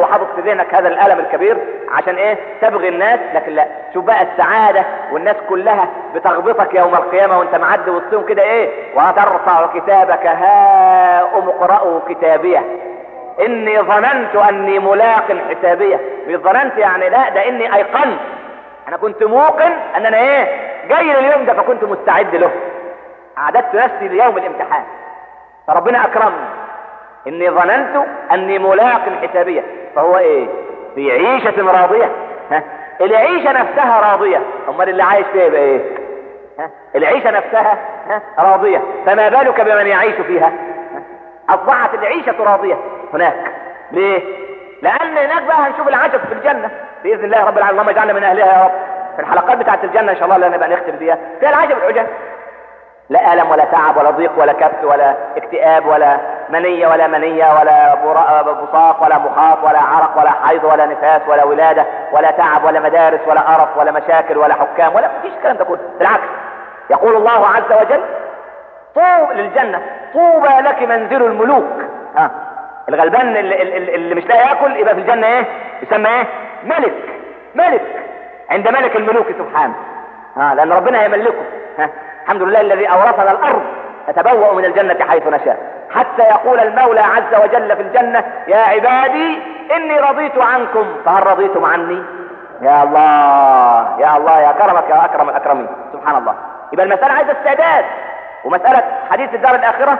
B: وحاطط في ذهنك هذا الألم الكبير عشان إيه؟ تبغي الناس لكن لا. شوف بقى السعادة والناس كلها بتغبطك يوم القيامة وأنت معدي وسطهم كده إيه؟ وترفع كتابك ها أم اقرأوا كتابية. إني ظننت أني ملاق حسابية. مش ظننت يعني لا ده إني أيقنت أنا كنت موقن أن أنا إيه جاي لليوم ده فكنت مستعد له. أعددت نفسي ليوم الامتحان. فربنا أكرمني. إني ظننت أني ملاق حسابية. فهو إيه؟ في عيشة راضية. ها؟ العيشة نفسها راضية. أمال اللي عايش فيها يبقى إيه؟ ها؟ العيشة نفسها ها؟ راضية. فما بالك بمن يعيش فيها؟ أصبحت العيشة راضية هناك. ليه؟ لأن هناك بقى هنشوف العجب في الجنة. بإذن الله رب العالمين. اللهم اجعلنا من أهلها يا رب. في الحلقات بتاعت الجنة إن شاء الله اللي نبقى نختم بيها فيها العجب العجب لا ألم ولا تعب ولا ضيق ولا كبت ولا اكتئاب ولا منية ولا منية ولا بصاق ولا مخاط ولا عرق ولا حيض ولا نفاس ولا ولادة ولا تعب ولا مدارس ولا قرف ولا مشاكل ولا حكام ولا مفيش الكلام ده كله. بالعكس. يقول الله عز وجل طوب للجنة. طوبى لك منزل الملوك. ها. الغلبان اللي, اللي, مش لاقي ياكل يبقى في الجنة إيه؟ يسمى إيه؟ ملك ملك. عند ملك الملوك سبحانه. ها لأن ربنا هيملكه ها الحمد لله الذي أورثنا الأرض نتبوأ من الجنة حيث نشاء. حتى يقول المولى عز وجل في الجنة يا عبادي إني رضيت عنكم. فهل رضيتم عني؟ يا الله يا الله يا كرمك يا أكرم الأكرمين. سبحان الله. يبقى المسألة عايزة استعداد. ومسألة حديث الدار الآخرة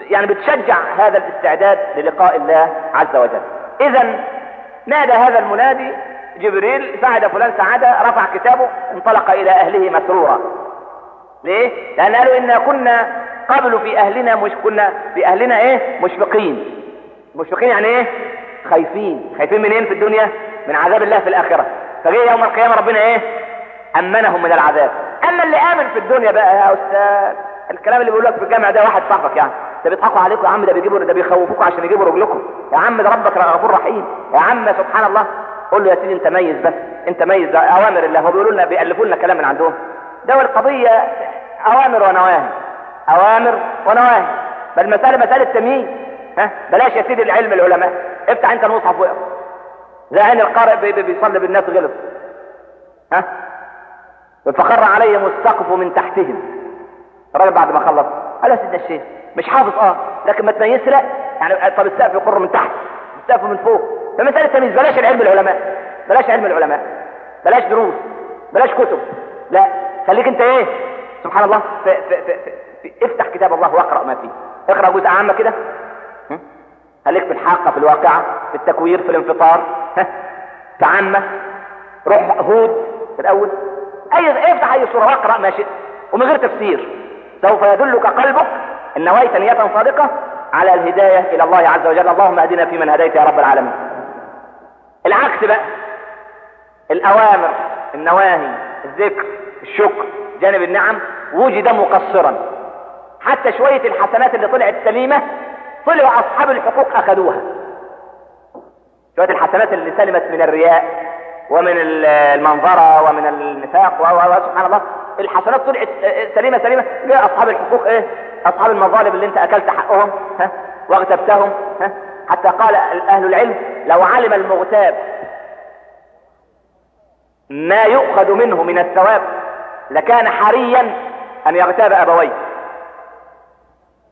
B: يعني بتشجع هذا الاستعداد للقاء الله عز وجل. اذا نادى هذا المنادي جبريل ساعد فلان سعادة رفع كتابه انطلق إلى أهله مسرورا. ليه؟ لأن قالوا إنا كنا قبل في أهلنا مش كنا في أهلنا إيه؟ مشفقين. مشفقين يعني إيه؟ خايفين. خايفين من إيه؟ في الدنيا؟ من عذاب الله في الآخرة. فجاء يوم القيامة ربنا إيه؟ أمنهم من العذاب. أما اللي آمن في الدنيا بقى يا أستاذ الكلام اللي بيقول لك في الجامع ده واحد صاحبك يعني. ده بيضحكوا عليكم يا عم ده بيجيبوا ده بيخوفوكوا عشان يجيبوا رجلكم. يا عم ده ربك غفور رحيم. يا عم سبحان الله. قول له يا سيدي انت ميز بس انت ميز أوامر الله. هو بيقولوا لنا بيألفوا لنا كلام من عندهم. ده القضية أوامر ونواهي. أوامر ونواهي. بل مساله مساله تمييز ها؟ بلاش يا سيدي العلم العلماء. افتح انت المصحف واقرا زي عين القارئ بي بي بيصلي بالناس غلط ها؟ فخر عليهم السقف من تحتهم. الراجل بعد ما خلص. قال يا سيدنا الشيخ مش حافظ آه. لكن ما تميزش لا. يعني طب السقف يقر من تحت السقف من فوق. فمسألة تمييز بلاش العلم العلماء بلاش علم العلماء بلاش دروس بلاش كتب. لا. خليك انت إيه؟ سبحان الله في في في في في افتح كتاب الله واقرأ ما فيه. اقرأ جزء عامة كده. خليك في الحاقة في الواقعة في التكوير في الانفطار. في عامة. روح هود في الأول. أي افتح أي سوره واقرأ ما شئت ومن غير تفسير. سوف يدلك قلبك إن نويت نية صادقة على الهداية إلى الله عز وجل. اللهم اهدنا فيمن هديت يا رب العالمين. العكس بقى. الأوامر النواهي الذكر الشكر جانب النعم وجد مقصرا. حتى شوية الحسنات اللي طلعت سليمة طلعوا أصحاب الحقوق أخذوها. شوية الحسنات اللي سلمت من الرياء ومن المنظرة ومن النفاق وسبحان الله. الحسنات طلعت سليمة سليمة. جاء أصحاب الحقوق إيه؟ أصحاب المظالم اللي أنت أكلت حقهم ها واغتبتهم ها حتى قال أهل العلم لو علم المغتاب ما يؤخذ منه من الثواب لكان حريا أن يغتاب أبويه.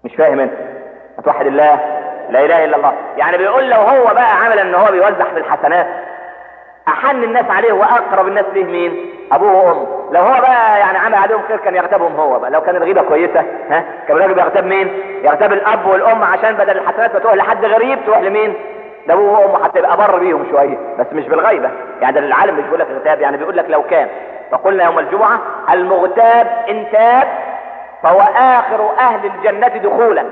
B: مش فاهم أنت؟ هتوحد الله؟ لا إله إلا الله. يعني بيقول لو هو بقى عمل إن هو بيوزع في الحسنات أحن الناس عليه وأقرب الناس ليه مين؟ ابوه وامه لو هو بقى يعني عمل عليهم خير كان يغتابهم هو بقى. لو كان الغيبة كويسة ها؟ كان الراجل بيغتاب مين؟ يغتاب الأب والأم عشان بدل الحسنات ما تروح لحد غريب تروح لمين؟ لأبوه وأمه حتى يبقى بر بيهم شوية. بس مش بالغيبة. يعني ده العالم مش بيقول لك اغتاب يعني بيقول لك لو كان. فقلنا يوم الجمعة المغتاب ان تاب فهو آخر أهل الجنة دخولا.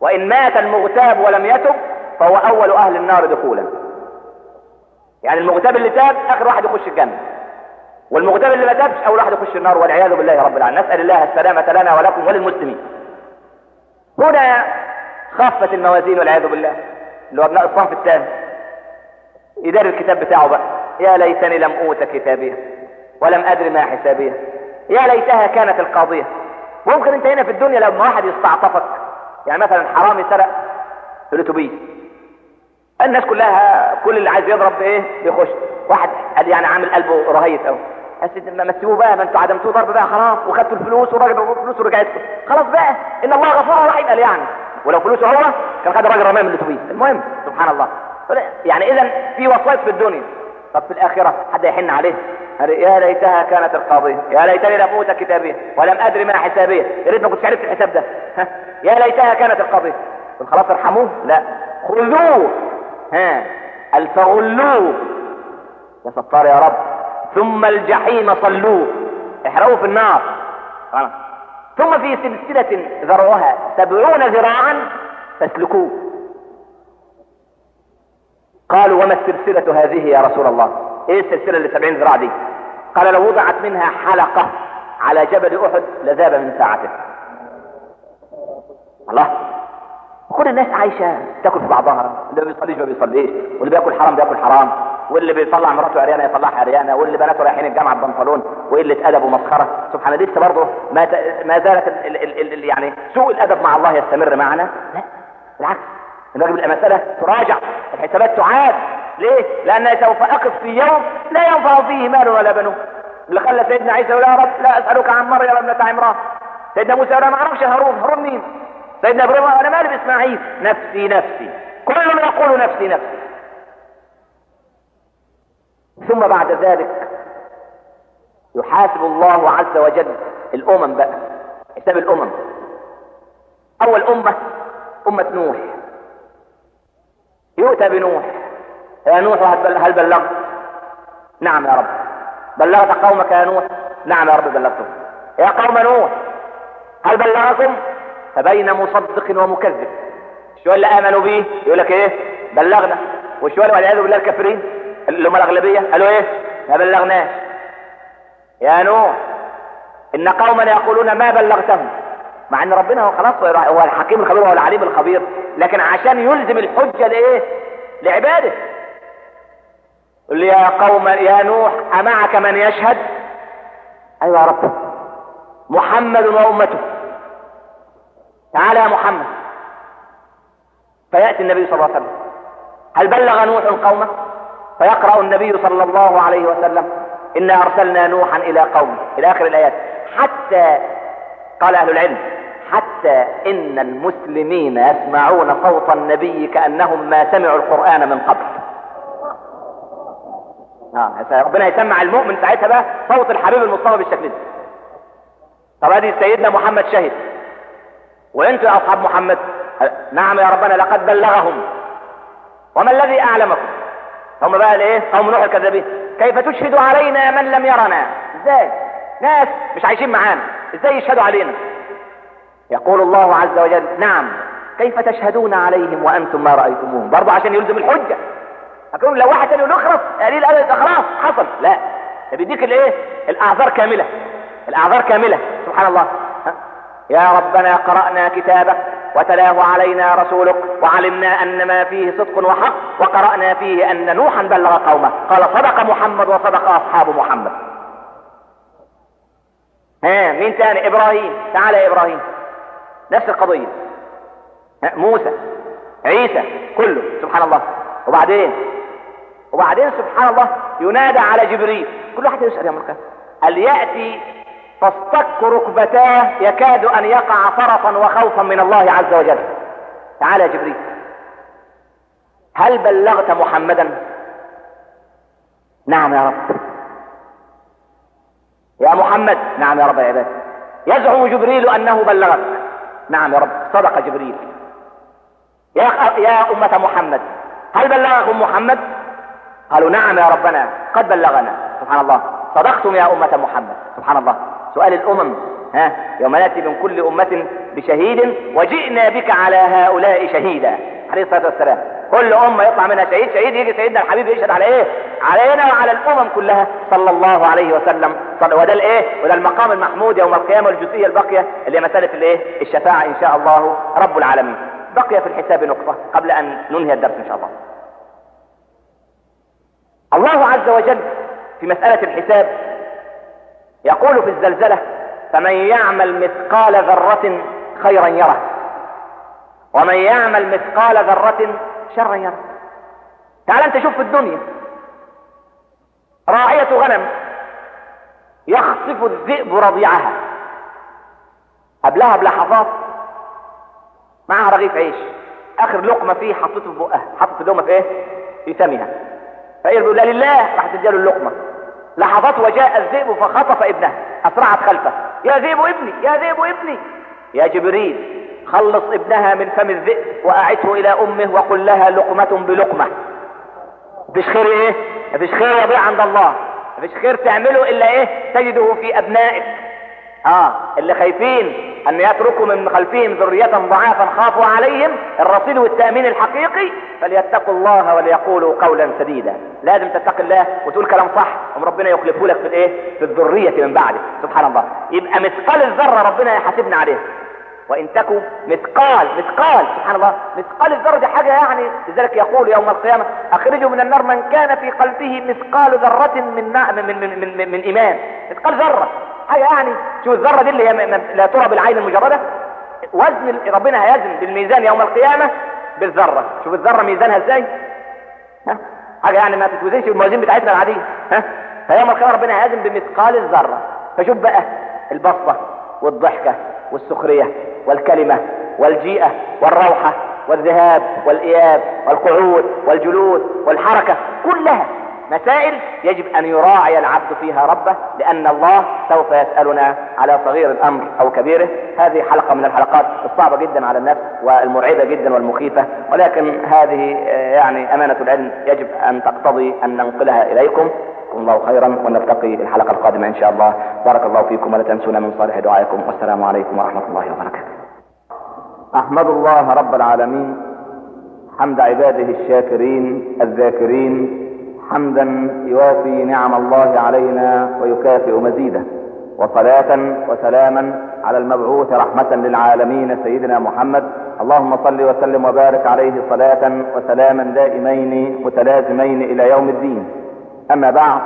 B: وإن مات المغتاب ولم يتب فهو أول أهل النار دخولا. يعني المغتاب اللي تاب آخر واحد يخش الجنة. والمغتاب اللي ما تابش أول واحد يخش النار والعياذ بالله رب العالمين. نسأل الله السلامة لنا ولكم وللمسلمين. هنا خفت الموازين والعياذ بالله. اللي هو أبناء الصنف الثاني. يدار الكتاب بتاعه بقى. يا ليتني لم أوت كتابية ولم ادري ما حسابية. يا ليتها كانت القاضية. ممكن أنت هنا في الدنيا لما واحد يستعطفك. يعني مثلا حرامي سرق في الأتوبيس. الناس كلها كل اللي عايز يضرب إيه؟ بيخش واحد قال يعني عامل قلبه رهيف قوي تسيبوه بقى ما أنتوا عدمتوه ضرب بقى خلاص وخدتوا الفلوس والراجل فلوسه رجعت خلاص بقى إن الله غفور رحيم قال يعني. ولو فلوسه هو كان خد الراجل رماه من الاتوبيس المهم سبحان الله. يعني اذا في وسواس في الدنيا. طب في الآخرة حد يحن عليه؟ يا ليتها كانت القاضية. يا ليتني لم أوت كتابية ولم أدري ما حسابية. يا ريت ما كنتش عرفت الحساب ده. يا ليتها كانت القاضية. خلاص ارحموه. لا. خذوه. ها. الفغلوه. يا ستار يا رب. ثم الجحيم صلوه. احرقوه في النار. ثم في سلسلة ذرعها سبعون ذراعا فاسلكوه. قالوا وما السلسلة هذه يا رسول الله؟ إيه السلسلة اللي سبعين ذراع دي؟ قال لو وضعت منها حلقة على جبل أحد لذاب من ساعته. الله. كل الناس عايشة تاكل في بعضها. اللي ما بيصليش ما بيصليش. واللي بياكل حرام بياكل حرام. واللي بيطلع مراته عريانة يطلعها عريانة. واللي بناته رايحين الجامعة ببنطلون وقلة أدب ومسخرة. سبحان الله لسه برضه ما ت... ما زالت ال... ال... ال... يعني سوء الأدب مع الله يستمر معنا. لا بالعكس. الراجل المساله تراجع. الحسابات تعاد. ليه؟ لأن سوف أقف في يوم لا ينفع فيه مال ولا بنون. اللي خلى سيدنا عيسى يا رب لا أسألك عن مريم ابنة عمران. سيدنا موسى أنا ما أعرفش هارون. هارون مين؟ سيدنا إبراهيم أنا مالي بإسماعيل نفسي نفسي. كل يقول نفسي نفسي. ثم بعد ذلك يحاسب الله عز وجل الأمم بقى. حساب الأمم. أول أمة أمة نوح. يؤتى بنوح. يا نوح هل بلغت؟ نعم يا رب. بلغت قومك يا نوح؟ نعم يا رب بلغتهم. يا قوم نوح هل بلغكم؟ فبين مصدق ومكذب. شو اللي آمنوا به؟ يقول لك إيه؟ بلغنا. وشو اللي والعياذ بالله الكافرين. اللي هم الأغلبية. قالوا إيه؟ ما بلغناش. يا نوح إن قوما يقولون ما بلغتهم. مع إن ربنا هو خلاص هو الحكيم الخبير وهو العليم الخبير. لكن عشان يلزم الحجة لايه لعباده. قل لي يا قوم يا نوح أمعك من يشهد؟ أيوة يا رب. محمد وأمته. تعال يا محمد. فيأتي النبي صلى الله عليه وسلم. هل بلغ نوح قومه؟ فيقرأ النبي صلى الله عليه وسلم إنا أرسلنا نوحا إلى قومه. إلى آخر الآيات. حتى قال أهل العلم حتى إن المسلمين يسمعون صوت النبي كأنهم ما سمعوا القرآن من قبل. آه ربنا يسمع المؤمن ساعتها بقى صوت الحبيب المصطفى بالشكل ده. طب ادي سيدنا محمد شهد. وانتوا يا أصحاب محمد نعم يا ربنا لقد بلغهم. وما الذي أعلمكم؟ هم بقى الإيه؟ قوم نوح الكذابين. كيف تشهد علينا من لم يرنا؟ إزاي؟ ناس مش عايشين معانا. إزاي يشهدوا علينا؟ يقول الله عز وجل نعم. كيف تشهدون عليهم وأنتم ما رأيتموهم؟ برضه عشان يلزم الحجة. هتقول لو واحد تاني نخرس قليل قال خلاص حصل. لا. بيديك الإيه؟ الأعذار كاملة. الأعذار كاملة. سبحان الله. يا ربنا قرأنا كتابك وتلاه علينا رسولك وعلمنا أن ما فيه صدق وحق وقرأنا فيه أن نوحا بلغ قومه. قال صدق محمد وصدق أصحاب محمد. ها مين تاني إبراهيم. تعالى يا إبراهيم. نفس القضية. موسى عيسى كله. سبحان الله. وبعدين؟ وبعدين سبحان الله ينادى على جبريل. كل واحد يسأل يا ملكة هل يأتي تصطك ركبتاه يكاد أن يقع فرطا وخوفا من الله عز وجل. تعالى يا جبريل. هل بلغت محمدا؟ نعم يا رب. يا محمد. نعم يا رب العباد يزعم جبريل أنه بلغك. نعم يا رب. صدق جبريل. يا يا أمة محمد. هل بلغكم محمد؟ قالوا نعم يا ربنا. قد بلغنا. سبحان الله. صدقتم يا أمة محمد. سبحان الله. سؤال الأمم ها يوم نأتي من كل أمة بشهيد وجئنا بك على هؤلاء شهيدا. عليه الصلاة والسلام. كل أمة يطلع منها شهيد شهيد يجي سيدنا الحبيب يشهد على إيه؟ علينا وعلى الأمم كلها. صلى الله عليه وسلم. صلى وده الإيه؟ وده المقام المحمود يوم القيامة الجزئيه الباقية اللي هي مسألة الإيه؟ الشفاعة إن شاء الله رب العالمين. بقي في الحساب نقطة قبل أن ننهي الدرس إن شاء الله. الله عز وجل في مسألة الحساب يقول في الزلزلة فمن يعمل مثقال ذرة خيرا يره. ومن يعمل مثقال ذرة شرا يره. تعال أنت شوف في الدنيا. راعية غنم يخطف الذئب رضيعها. قبلها بلحظات معها رغيف عيش. آخر لقمة فيه حطته في بقها. حطت اللقمة في إيه؟ في فمها فيقول لا لله راح تديله اللقمة. لحظات وجاء الذئب فخطف ابنه أسرعت خلفه. يا ذئب ابني يا ذئب ابني. يا جبريل خلص ابنها من فم الذئب وأعده إلى أمه وقل لها لقمة بلقمة. مفيش خير إيه؟ مفيش خير يضيع عند الله. مفيش خير تعمله إلا إيه؟ تجده في أبنائك. آه اللي خايفين أن يتركوا من خلفهم ذرية ضعافا خافوا عليهم الرصيد والتأمين الحقيقي فليتقوا الله وليقولوا قولا سديدا. لازم تتقي الله وتقول كلام صح ام ربنا يخلفه لك في الإيه؟ في الذرية من بعدك سبحان الله. يبقى مثقال الذرة ربنا يحاسبنا عليه. وإن تكوا مثقال مثقال سبحان الله. مثقال الذرة دي حاجة يعني لذلك يقول يوم القيامة اخرجوا من النار من كان في قلبه مثقال ذرة من من من من, من, من إيمان. مثقال ذرة. حاجة يعني شوف الذرة دي اللي هي لا ترى بالعين المجردة. وزن ربنا هيزن بالميزان يوم القيامة بالذرة. شوف الذرة ميزانها إزاي؟ ها؟ حاجة يعني ما تتوزنش بالموازين بتاعتنا العادية. ها؟ فيوم القيامة ربنا هيزن بمثقال الذرة. فشوف بقى البسطة والضحكة والسخرية والكلمة والجيئة والروحة والذهاب والإياب والقعود والجلوس والحركة كلها مسائل يجب أن يراعي العبد فيها ربه لأن الله سوف يسألنا على صغير الأمر أو كبيره. هذه حلقة من الحلقات الصعبة جدا على النفس والمرعبة جدا والمخيفة ولكن هذه يعني أمانة العلم يجب أن تقتضي أن ننقلها إليكم. جزاكم الله خيرا ونلتقي الحلقة القادمة إن شاء الله. بارك الله فيكم ولا تنسونا من صالح دعائكم. والسلام عليكم ورحمة الله وبركاته. أحمد الله رب العالمين حمد عباده الشاكرين الذاكرين حمدا يوافي نعم الله علينا ويكافئ مزيده وصلاة وسلاما على المبعوث رحمة للعالمين سيدنا محمد. اللهم صل وسلم وبارك عليه صلاة وسلاما دائمين متلازمين إلى يوم الدين. أما بعد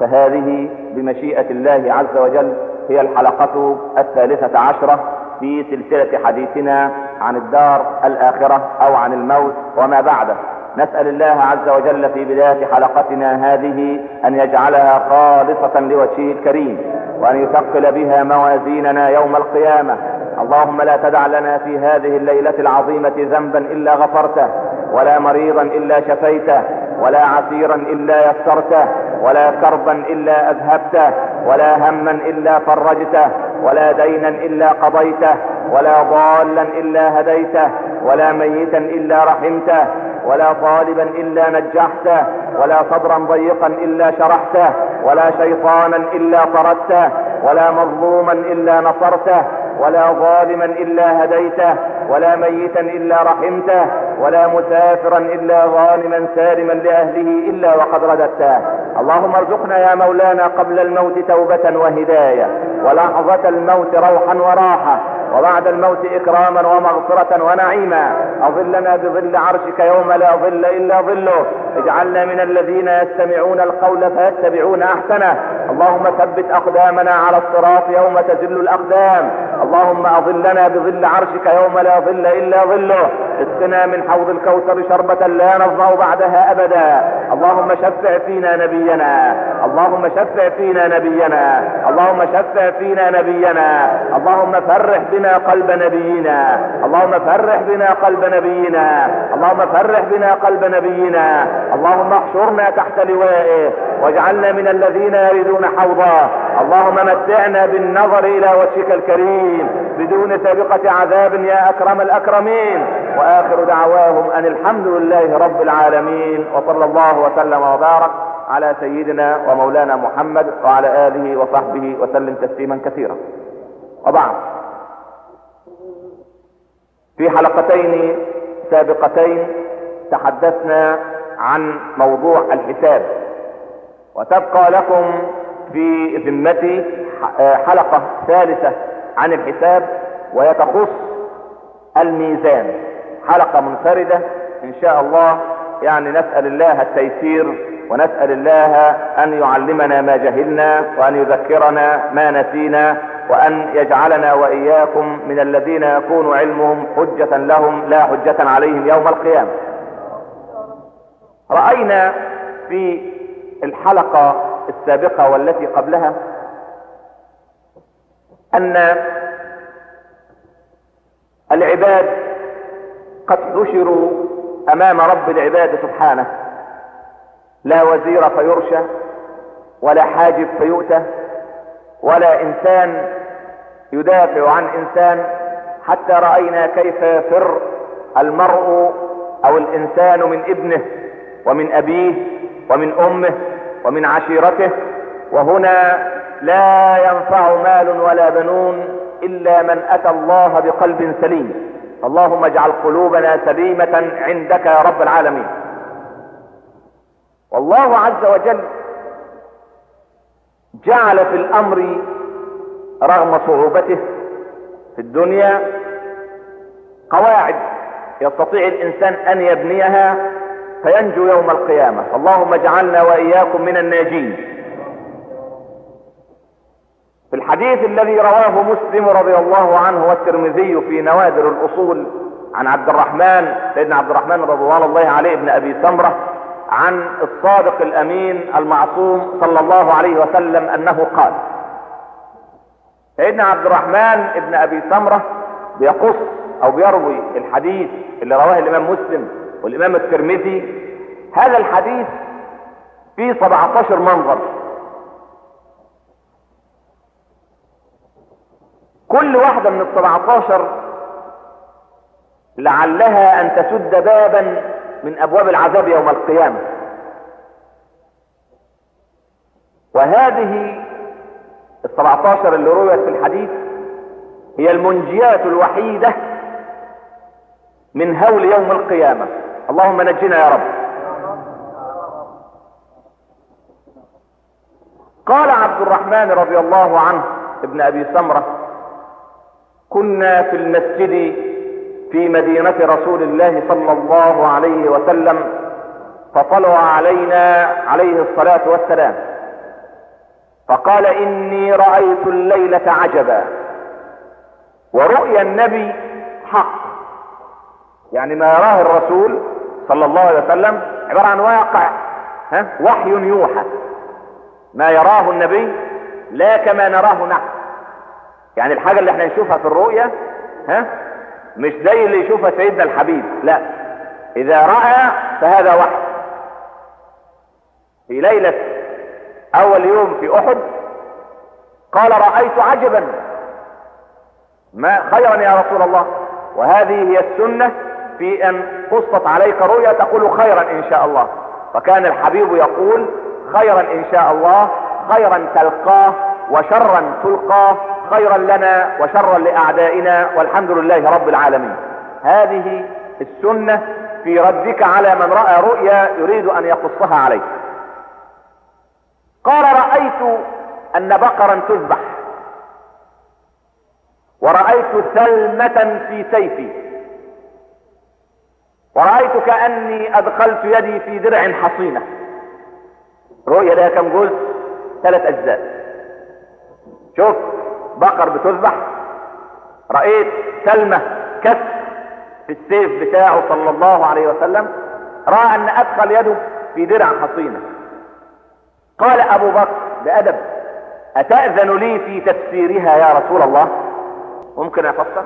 B: فهذه بمشيئة الله عز وجل هي الحلقة الثالثة عشرة في سلسلة حديثنا عن الدار الآخرة أو عن الموت وما بعده. نسأل الله عز وجل في بداية حلقتنا هذه أن يجعلها خالصة لوجهه الكريم وأن يثقل بها موازيننا يوم القيامة. اللهم لا تدع لنا في هذه الليلة العظيمة ذنبا إلا غفرته ولا مريضا إلا شفيته ولا عسيرا إلا يسرته ولا كربا إلا أذهبته ولا هما إلا فرجته ولا دينا إلا قضيته ولا ضالا إلا هديته ولا ميتا إلا رحمته. ولا طالبا إلا نجحته ولا صدرا ضيقا إلا شرحته ولا شيطانا إلا طردته ولا مظلوما إلا نصرته ولا ظالما إلا هديته ولا ميتا إلا رحمته ولا مسافرا إلا غانما سالما لأهله إلا وقد رددته. اللهم ارزقنا يا مولانا قبل الموت توبة وهداية ولحظة الموت روحا وراحة وبعد الموت إكراما ومغفرة ونعيما. أظلنا بظل عرشك يوم لا ظل إلا ظله. اجعلنا من الذين يستمعون القول فيتبعون أحسنه. اللهم ثبت أقدامنا على الصراط يوم تزل الأقدام. اللهم أظلنا بظل عرشك يوم لا ظل إلا ظله. اسقنا من حوض الكوثر شربة لا نظمأ بعدها أبدا. اللهم شفع فينا نبينا. اللهم شفع فينا نبينا. اللهم شفع فينا نبينا. اللهم فرح بنا قلب نبينا. اللهم فرح بنا قلب نبينا. اللهم فرح بنا قلب نبينا. اللهم احشرنا تحت لوائه واجعلنا من الذين يريدون حوضه. اللهم متعنا بالنظر إلى وجهك الكريم بدون سابقة عذاب يا أكرم الأكرمين. وآخر دعواهم أن الحمد لله رب العالمين. وصلى الله وسلم وبارك على سيدنا ومولانا محمد وعلى آله وصحبه وسلم تسليما كثيرا. وبعد. في حلقتين سابقتين تحدثنا عن موضوع الحساب. وتبقى لكم في ذمتي حلقة ثالثة عن الحساب وهي تخص الميزان. حلقة منفردة إن شاء الله. يعني نسأل الله التيسير ونسأل الله أن يعلمنا ما جهلنا وأن يذكرنا ما نسينا وأن يجعلنا وإياكم من الذين يكون علمهم حجة لهم لا حجة عليهم يوم القيامة. رأينا في الحلقة السابقة والتي قبلها أن العباد قد حشروا أمام رب العباد سبحانه. لا وزير فيرشى ولا حاجب فيؤتى ولا إنسان يدافع عن إنسان. حتى رأينا كيف يفر المرء أو الإنسان من ابنه. ومن أبيه ومن أمه ومن عشيرته وهنا لا ينفع مال ولا بنون إلا من أتى الله بقلب سليم. اللهم اجعل قلوبنا سليمة عندك يا رب العالمين. والله عز وجل جعل في الأمر رغم صعوبته في الدنيا قواعد يستطيع الإنسان أن يبنيها فينجو يوم القيامة. اللهم اجعلنا وإياكم من الناجين. في الحديث الذي رواه مسلم رضي الله عنه والترمذي في نوادر الأصول عن عبد الرحمن سيدنا عبد الرحمن رضوان الله عليه ابن أبي سمرة عن الصادق الأمين المعصوم صلى الله عليه وسلم أنه قال سيدنا عبد الرحمن ابن أبي سمرة بيقص أو بيروي الحديث اللي رواه الإمام مسلم والإمام الترمذي هذا الحديث فيه 17 منظر. كل واحدة من السبعتاشر لعلها أن تسد بابا من أبواب العذاب يوم القيامة. وهذه السبعتاشر اللي رويت في الحديث هي المنجيات الوحيدة من هول يوم القيامة. اللهم نجنا يا رب. قال عبد الرحمن رضي الله عنه ابن أبي سمرة كنا في المسجد في مدينة رسول الله صلى الله عليه وسلم فطلع علينا عليه الصلاة والسلام. فقال إني رأيت الليلة عجبا ورؤيا النبي حق. يعني ما يراه الرسول صلى الله عليه وسلم عبارة عن واقع ها؟ وحي يوحى. ما يراه النبي لا كما نراه نحن. يعني الحاجة اللي إحنا نشوفها في الرؤية ها؟ مش زي اللي يشوفها سيدنا الحبيب لا. إذا رأى فهذا وحي. في ليلة أول يوم في أحد قال رأيت عجبا. ما خيرا يا رسول الله. وهذه هي السنة في أن قصت عليك رؤيا تقول خيرا إن شاء الله. فكان الحبيب يقول خيرا إن شاء الله خيرا تلقاه وشرا تلقاه خيرا لنا وشرا لأعدائنا والحمد لله رب العالمين. هذه السنة في ردك على من رأى رؤيا يريد أن يقصها عليك. قال رأيت أن بقرا تذبح. ورأيت ثلمة في سيفي. ورأيت كأني أدخلت يدي في درع حصينة. رؤية ده كم جزء ثلاث أجزاء. شوف بقر بتذبح. رأيت سلمة كسر في السيف بتاعه صلى الله عليه وسلم. رأى أن أدخل يده في درع حصينة. قال أبو بكر بأدب أتأذن لي في تفسيرها يا رسول الله؟ ممكن أفسر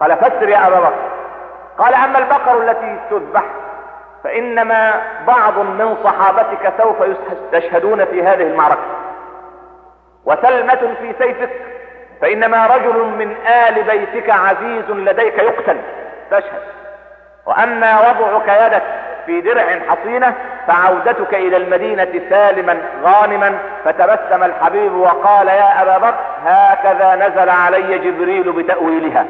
B: قال فسر يا أبا بكر. قال أما البقر التي تذبح فإنما بعض من صحابتك سوف يستشهدون في هذه المعركة. وسلمة في سيفك فإنما رجل من آل بيتك عزيز لديك يقتل تشهد. وأما وضعك يدك في درع حصينة فعودتك إلى المدينة سالما غانما فتبسم الحبيب وقال يا أبا بكر هكذا نزل علي جبريل بتأويلها.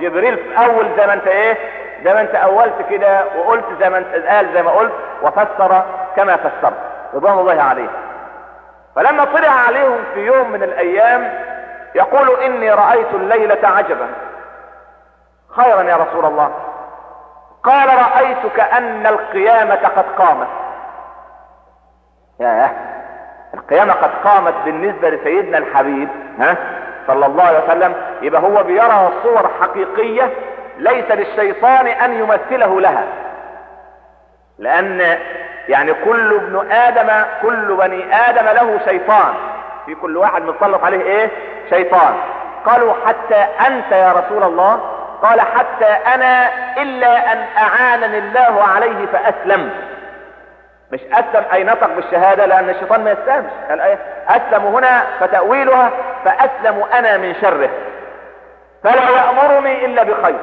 B: جبريل في أول زي ما أنت إيه؟ زي ما أنت أولت كده وقلت زي ما أنت قال زي ما قلت وفسر كما فسرت رضوان الله عليه. فلما طلع عليهم في يوم من الأيام يقول إني رأيت الليلة عجبا. خيرا يا رسول الله. قال رأيت كأن القيامة قد قامت. يا القيامة قد قامت بالنسبة لسيدنا الحبيب ها؟ صلى الله عليه وسلم يبقى هو بيرى صور حقيقية ليس للشيطان أن يمثله لها. لأن يعني كل ابن آدم كل بني آدم له شيطان. في كل واحد متسلط عليه إيه؟ شيطان. قالوا حتى أنت يا رسول الله قال حتى أنا إلا أن أعانني الله عليه فاسلم مش أسلم أي نطق بالشهادة لأن الشيطان ما يسلمش. قال إيه؟ أسلم هنا فتأويلها فأسلم أنا من شره. فلا يأمرني إلا بخير.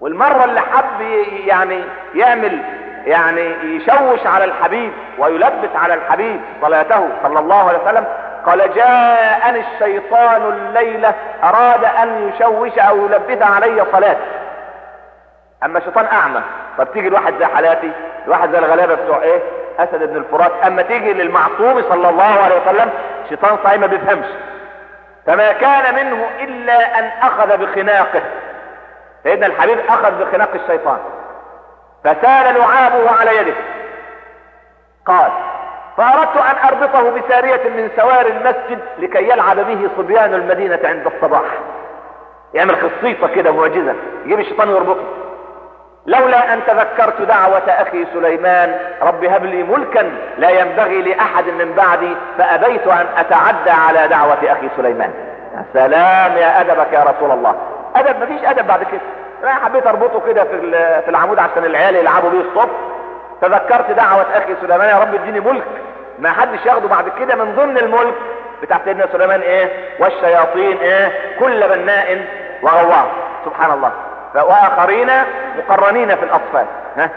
B: والمرة اللي حب يعني يعمل يعني يشوش على الحبيب ويلبس على الحبيب صلاته صلى الله عليه وسلم قال جاءني الشيطان الليلة أراد أن يشوش أو يلبس علي صلاة. أما الشيطان أعمى. طب تيجي الواحد زي حالاتي؟ الواحد زي الغلابة بتوع إيه؟ أسد بن الفرات. أما تيجي للمعصوم صلى الله عليه وسلم الشيطان صحيح ما بيفهمش. فما كان منه إلا أن أخذ بخناقه. سيدنا الحبيب أخذ بخناق الشيطان. فسال لعابه على يده. قال فأردت أن أربطه بسارية من سوار المسجد لكي يلعب به صبيان المدينة عند الصباح. يعمل خصيصة كده معجزة. يجيب الشيطان يربطه لولا أن تذكرت دعوة أخي سليمان رب هب لي ملكا لا ينبغي لأحد من بعدي فأبيت أن أتعدى على دعوة أخي سليمان. سلام يا أدبك يا رسول الله. أدب مفيش أدب بعد كده. أنا حبيت أربطه كده في في العمود عشان العيال يلعبوا بيه الصبح. تذكرت دعوة أخي سليمان يا رب اديني ملك. ما حدش ياخده بعد كده من ضمن الملك بتاع سيدنا سليمان إيه؟ والشياطين إيه؟ كل بناء وغوار سبحان الله. وآخرين مقرنين في الأطفال. ها؟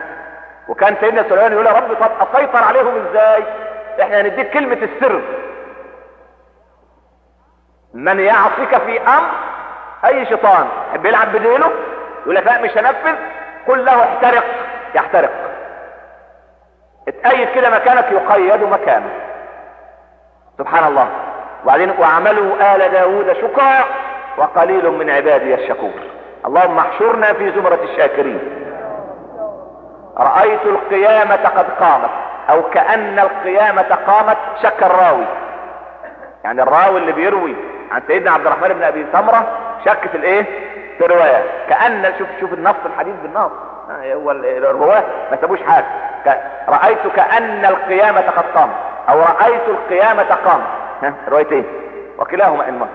B: وكان سيدنا سليمان يقول يا رب طب أسيطر عليهم إزاي؟ إحنا هنديك كلمة السر. من يعصيك في أمر أي شيطان يحب يلعب بديله يقول لك لا مش هنفذ. قل له احترق. يحترق. اتأيد كده مكانك يقيد مكانه. سبحان الله. وبعدين وعملوا آل داود شكرا وقليل من عبادي الشكور. اللهم احشرنا في زمرة الشاكرين. رأيت القيامة قد قامت أو كأن القيامة قامت شك الراوي. يعني الراوي اللي بيروي عن سيدنا عبد الرحمن بن أبي سمرة شك في الإيه؟ في الرواية. كأن شوف شوف النص الحديث بالنص. هو الرواه ما سابوش حاجة. رأيت كأن القيامة قد قامت أو رأيت القيامة قامت. ها روايتين وكلاهما إن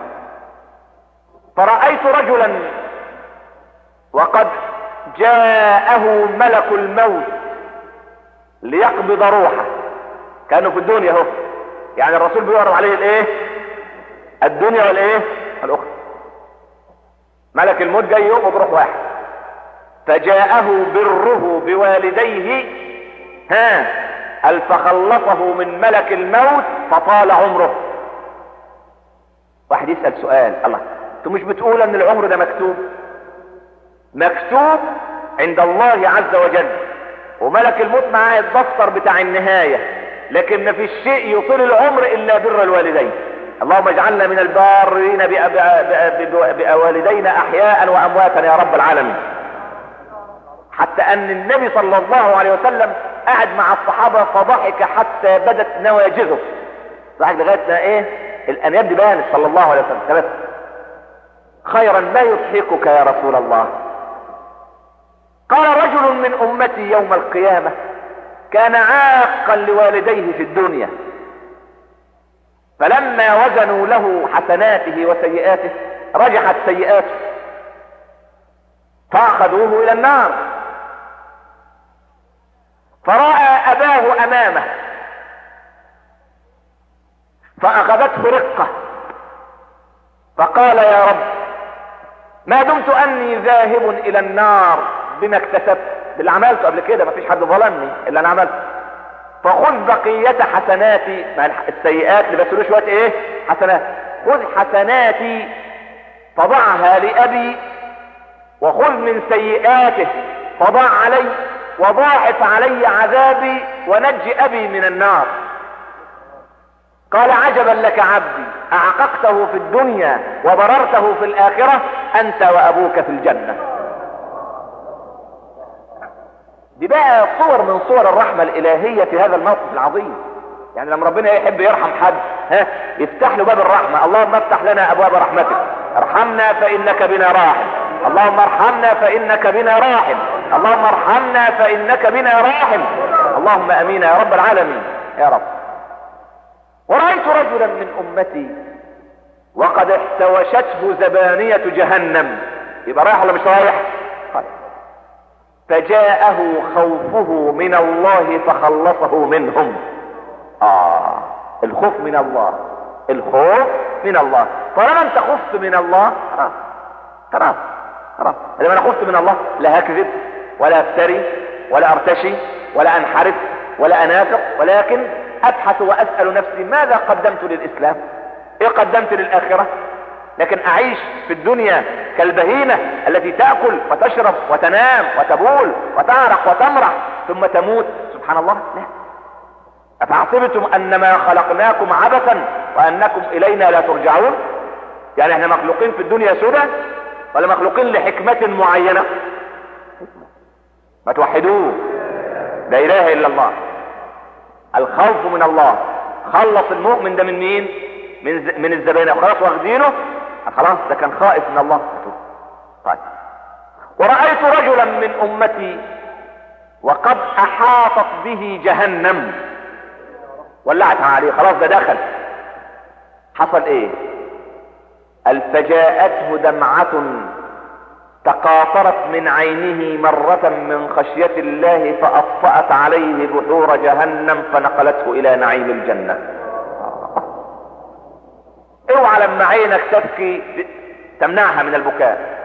B: فرأيت رجلا وقد جاءه ملك الموت ليقبض روحه. كانوا في الدنيا اهو. يعني الرسول بيعرض عليه الايه؟ الدنيا والايه؟ الأخرى. ملك الموت جاي يقبض روح واحد. فجاءه بره بوالديه ها هل فخلصه من ملك الموت فطال عمره. واحد يسأل سؤال الله أنتوا مش بتقول إن العمر ده مكتوب؟ مكتوب عند الله عز وجل. وملك الموت معاه الدفتر بتاع النهاية. لكن ما فيش شيء يطيل العمر إلا بر الوالدين. اللهم اجعلنا من البارين بوالدينا أحياء وأمواتا يا رب العالمين. حتى أن النبي صلى الله عليه وسلم قعد مع الصحابة فضحك حتى بدت نواجذه. ضحك لغاية ما إيه؟ الأنياب دي بانت صلى الله عليه وسلم. خيرا ما يضحكك يا رسول الله. قال رجل من أمتي يوم القيامة كان عاقا لوالديه في الدنيا فلما وزنوا له حسناته وسيئاته رجحت سيئاته فأخذوه إلى النار فرأى أباه أمامه فأخذته رقة فقال يا رب ما دمت أني ذاهب إلى النار بما اكتسبت باللي عملته قبل كده مفيش حد ظلمني إلا أنا عملته. فخذ بقية حسناتي مع السيئات اللي بس شوية إيه؟ حسنات. خذ حسناتي فضعها لأبي وخذ من سيئاته فضع علي وضاعف علي عذابي ونج أبي من النار. قال عجبا لك عبدي أعققته في الدنيا وبررته في الآخرة أنت وأبوك في الجنة. دي بقى صور من صور الرحمة الإلهية في هذا الموقف العظيم. يعني لما ربنا يحب يرحم حد ها يفتح له باب الرحمة. اللهم افتح لنا أبواب رحمتك. ارحمنا فإنك بنا راحم. اللهم ارحمنا فإنك بنا راحم. اللهم ارحمنا فإنك بنا راحم. اللهم أمين يا رب العالمين. يا رب. ورأيت رجلا من أمتي وقد احتوشته زبانية جهنم. يبقى رايح ولا مش رايح. فجاءه خوفه من الله فخلصه منهم. آه الخوف من الله. الخوف من الله. طالما انت خفت من الله خلاص. خلاص. خلاص. لما أنا خفت من الله لا هكذب ولا افتري ولا ارتشي ولا انحرف ولا انافق ولكن ابحث واسأل نفسي ماذا قدمت للإسلام؟ إيه قدمت للآخرة؟ لكن أعيش في الدنيا كالبهيمة التي تأكل وتشرب وتنام وتبول وتعرق وتمرح ثم تموت. سبحان الله. لا. أفحسبتم أنما خلقناكم عبثا وأنكم إلينا لا ترجعون؟ يعني إحنا مخلوقين في الدنيا سدى ولا مخلوقين لحكمة معينة؟ ما توحدوه. لا إله إلا الله. الخوف من الله. خلص المؤمن ده من مين؟ من من الزبانة خلاص واخدينه. خلاص ده كان خائف من الله. طيب. ورأيت رجلا من أمتي وقد أحاطت به جهنم. ولعتها عليه. خلاص ده دخل. حصل إيه؟ الفجاءته دمعة تقاطرت من عينه مرة من خشية الله فأطفأت عليه بحور جهنم فنقلته إلى نعيم الجنة. اوعى لما عينك تبكي تمنعها من البكاء.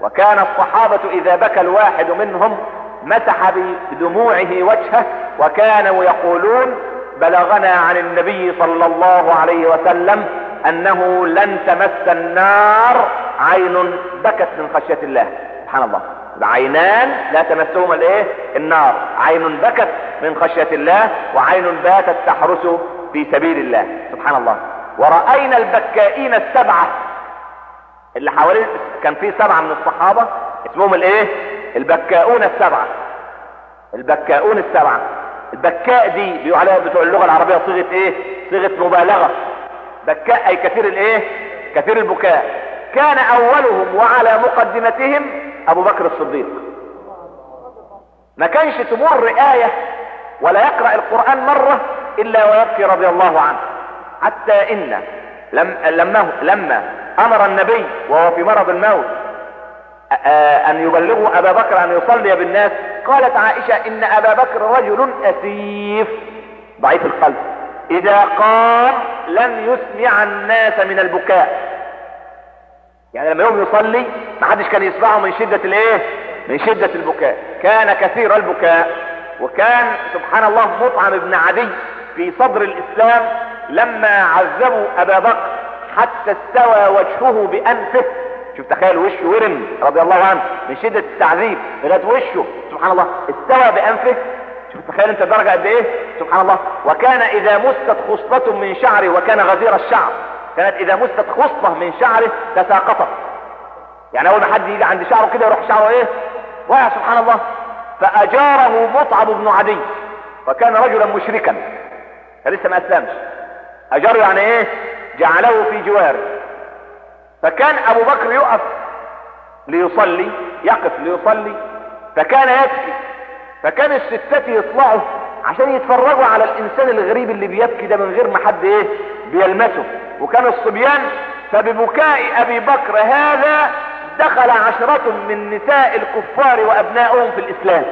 B: وكان الصحابة إذا بكى الواحد منهم مسح بدموعه وجهه وكانوا يقولون بلغنا عن النبي صلى الله عليه وسلم أنه لن تمس النار عين بكت من خشية الله. سبحان الله. عينان لا تمسهما الإيه؟ النار. عين بكت من خشية الله وعين باتت تحرس في سبيل الله. سبحان الله. ورأينا البكائين السبعة اللي حوالين كان في سبعة من الصحابة اسمهم الايه؟ البكاؤون السبعة. البكاؤون السبعة. البكاء دي بيقولوا عليها بتوع اللغة العربية صيغة إيه؟ صيغة مبالغة. بكاء أي كثير الايه؟ كثير البكاء. كان أولهم وعلى مقدمتهم أبو بكر الصديق. ما كانش تمر آية ولا يقرأ القرآن مرة إلا ويبكي رضي الله عنه. حتى لم لما لما أمر النبي وهو في مرض الموت أن يبلغوا أبا بكر أن يصلي بالناس قالت عائشة إن أبا بكر رجل أسيف ضعيف القلب. إذا قام لم يسمع الناس من البكاء. يعني لما يوم يصلي ما حدش كان يسمعه من شدة الإيه؟ من شدة البكاء. كان كثير البكاء وكان سبحان الله مطعم بن عدي في صدر الإسلام لما عذبوا أبا بكر حتى استوى وجهه بأنفه. شوف تخيل وشه ورم رضي الله عنه من شدة التعذيب. لغاية وشه. سبحان الله. استوى بأنفه. شوف تخيل انت درجة قد إيه؟ سبحان الله. وكان إذا مست خصلة من شعره وكان غزير الشعر. كانت إذا مست خصلة من شعره تساقطت. يعني أول ما حد يجي عند شعره كده يروح شعره إيه؟ واقع. سبحان الله. فأجاره مصعب بن عدي. وكان رجلا مشركا. فلسه ما أسلمش. اجاره يعني إيه؟ جعله في جواره فكان أبو بكر يقف ليصلي يقف ليصلي فكان يبكي. فكان الستات يطلعوا عشان يتفرجوا على الإنسان الغريب اللي بيبكي ده من غير ما حد إيه؟ بيلمسه. وكان الصبيان فببكاء أبي بكر هذا دخل عشرة من نساء الكفار وابنائهم في الإسلام.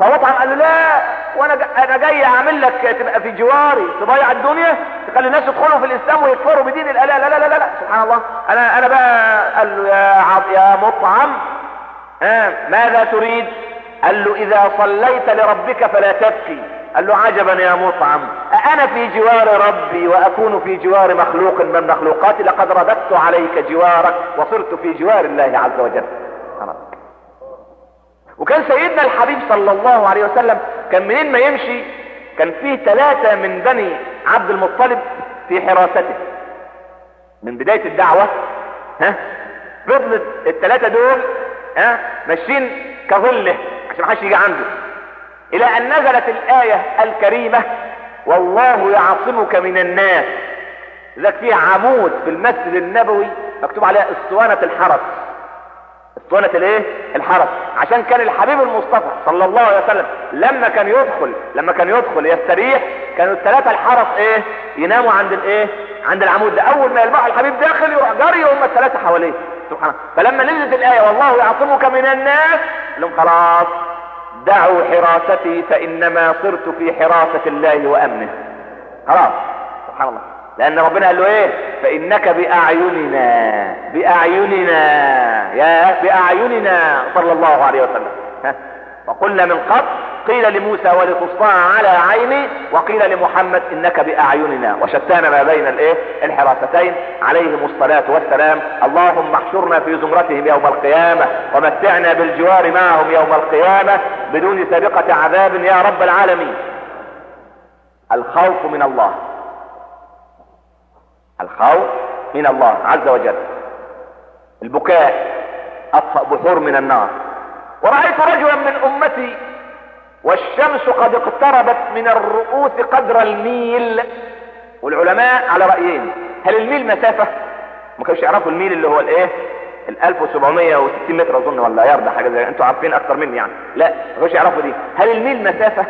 B: فوطعم قال له لا وأنا أنا جاي أعمل لك تبقى في جواري تضيع الدنيا تخلي الناس يدخلوا في الإسلام ويكفروا بدين لا لا لا لا, لا. سبحان الله. أنا أنا بقى قال له يا عب يا مطعم آه ماذا تريد؟ قال له إذا صليت لربك فلا تبكي. قال له عجبا يا مطعم. أأنا في جوار ربي وأكون في جوار مخلوق من مخلوقاتي لقد رددت عليك جوارك وصرت في جوار الله عز وجل. وكان سيدنا الحبيب صلى الله عليه وسلم كان منين ما يمشي كان فيه ثلاثة من بني عبد المطلب في حراسته. من بداية الدعوة ها فضلت الثلاثة دول ها ماشيين كظلة عشان ما حدش يجي عنده. إلى أن نزلت الآية الكريمة والله يعصمك من الناس. ذاك فيه عمود في المسجد النبوي مكتوب عليها أسطوانة الحرس. اسطوانة الايه؟ الحرس. عشان كان الحبيب المصطفى صلى الله عليه وسلم لما كان يدخل لما كان يدخل يستريح كانوا الثلاثة الحرس إيه؟ يناموا عند الايه؟ عند العمود. ده أول ما يلمحوا الحبيب داخل يروح جري وهم الثلاثة حواليه. سبحان الله. فلما نزلت الآية والله يعصمك من الناس لهم خلاص دعوا حراستي فإنما صرت في حراسة الله وأمنه. خلاص. سبحان الله. لأن ربنا قال له إيه فانك باعيننا باعيننا يا باعيننا صلى الله عليه وسلم وقلنا من قبل قيل لموسى ولتصنع على عيني وقيل لمحمد انك باعيننا وشتان ما بين الايه الحراستين عليهم الصلاة والسلام اللهم احشرنا في زمرتهم يوم القيامة ومتعنا بالجوار معهم يوم القيامة بدون سابقة عذاب يا رب العالمين. الخوف من الله. الخوف من الله عز وجل. البكاء أطفأ بحور من النار. ورأيت رجلا من أمتي والشمس قد اقتربت من الرؤوس قدر الميل. والعلماء على رأيين. هل الميل مسافة؟ ما كانوش يعرفوا الميل اللي هو الإيه؟ ال 1760 متر أظن ولا يرد حاجة زي أنتوا عارفين أكتر مني يعني. لا ما كانوش يعرفوا دي. هل الميل مسافة؟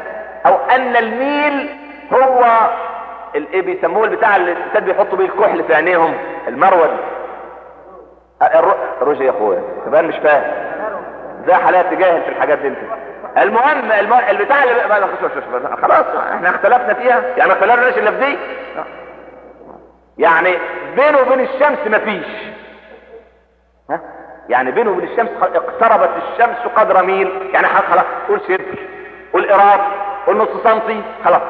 B: أو أن الميل هو الايه بيسموه البتاع اللي الستات بيحطوا بيه الكحل في عينيهم؟ المرود الرجل يا أخويا؟ تبقى مش فاهم. زي حالات تجاهل في الحاجات دي أنت؟ المهم المهم البتاع اللي خلاص إحنا اختلفنا فيها. يعني ما اختلفناش إلا في دي؟ يعني بينه وبين الشمس مفيش ها؟ يعني بينه وبين الشمس اقتربت الشمس قدر ميل. يعني خلاص قول شبر قول قراط قول نص سنتي خلاص.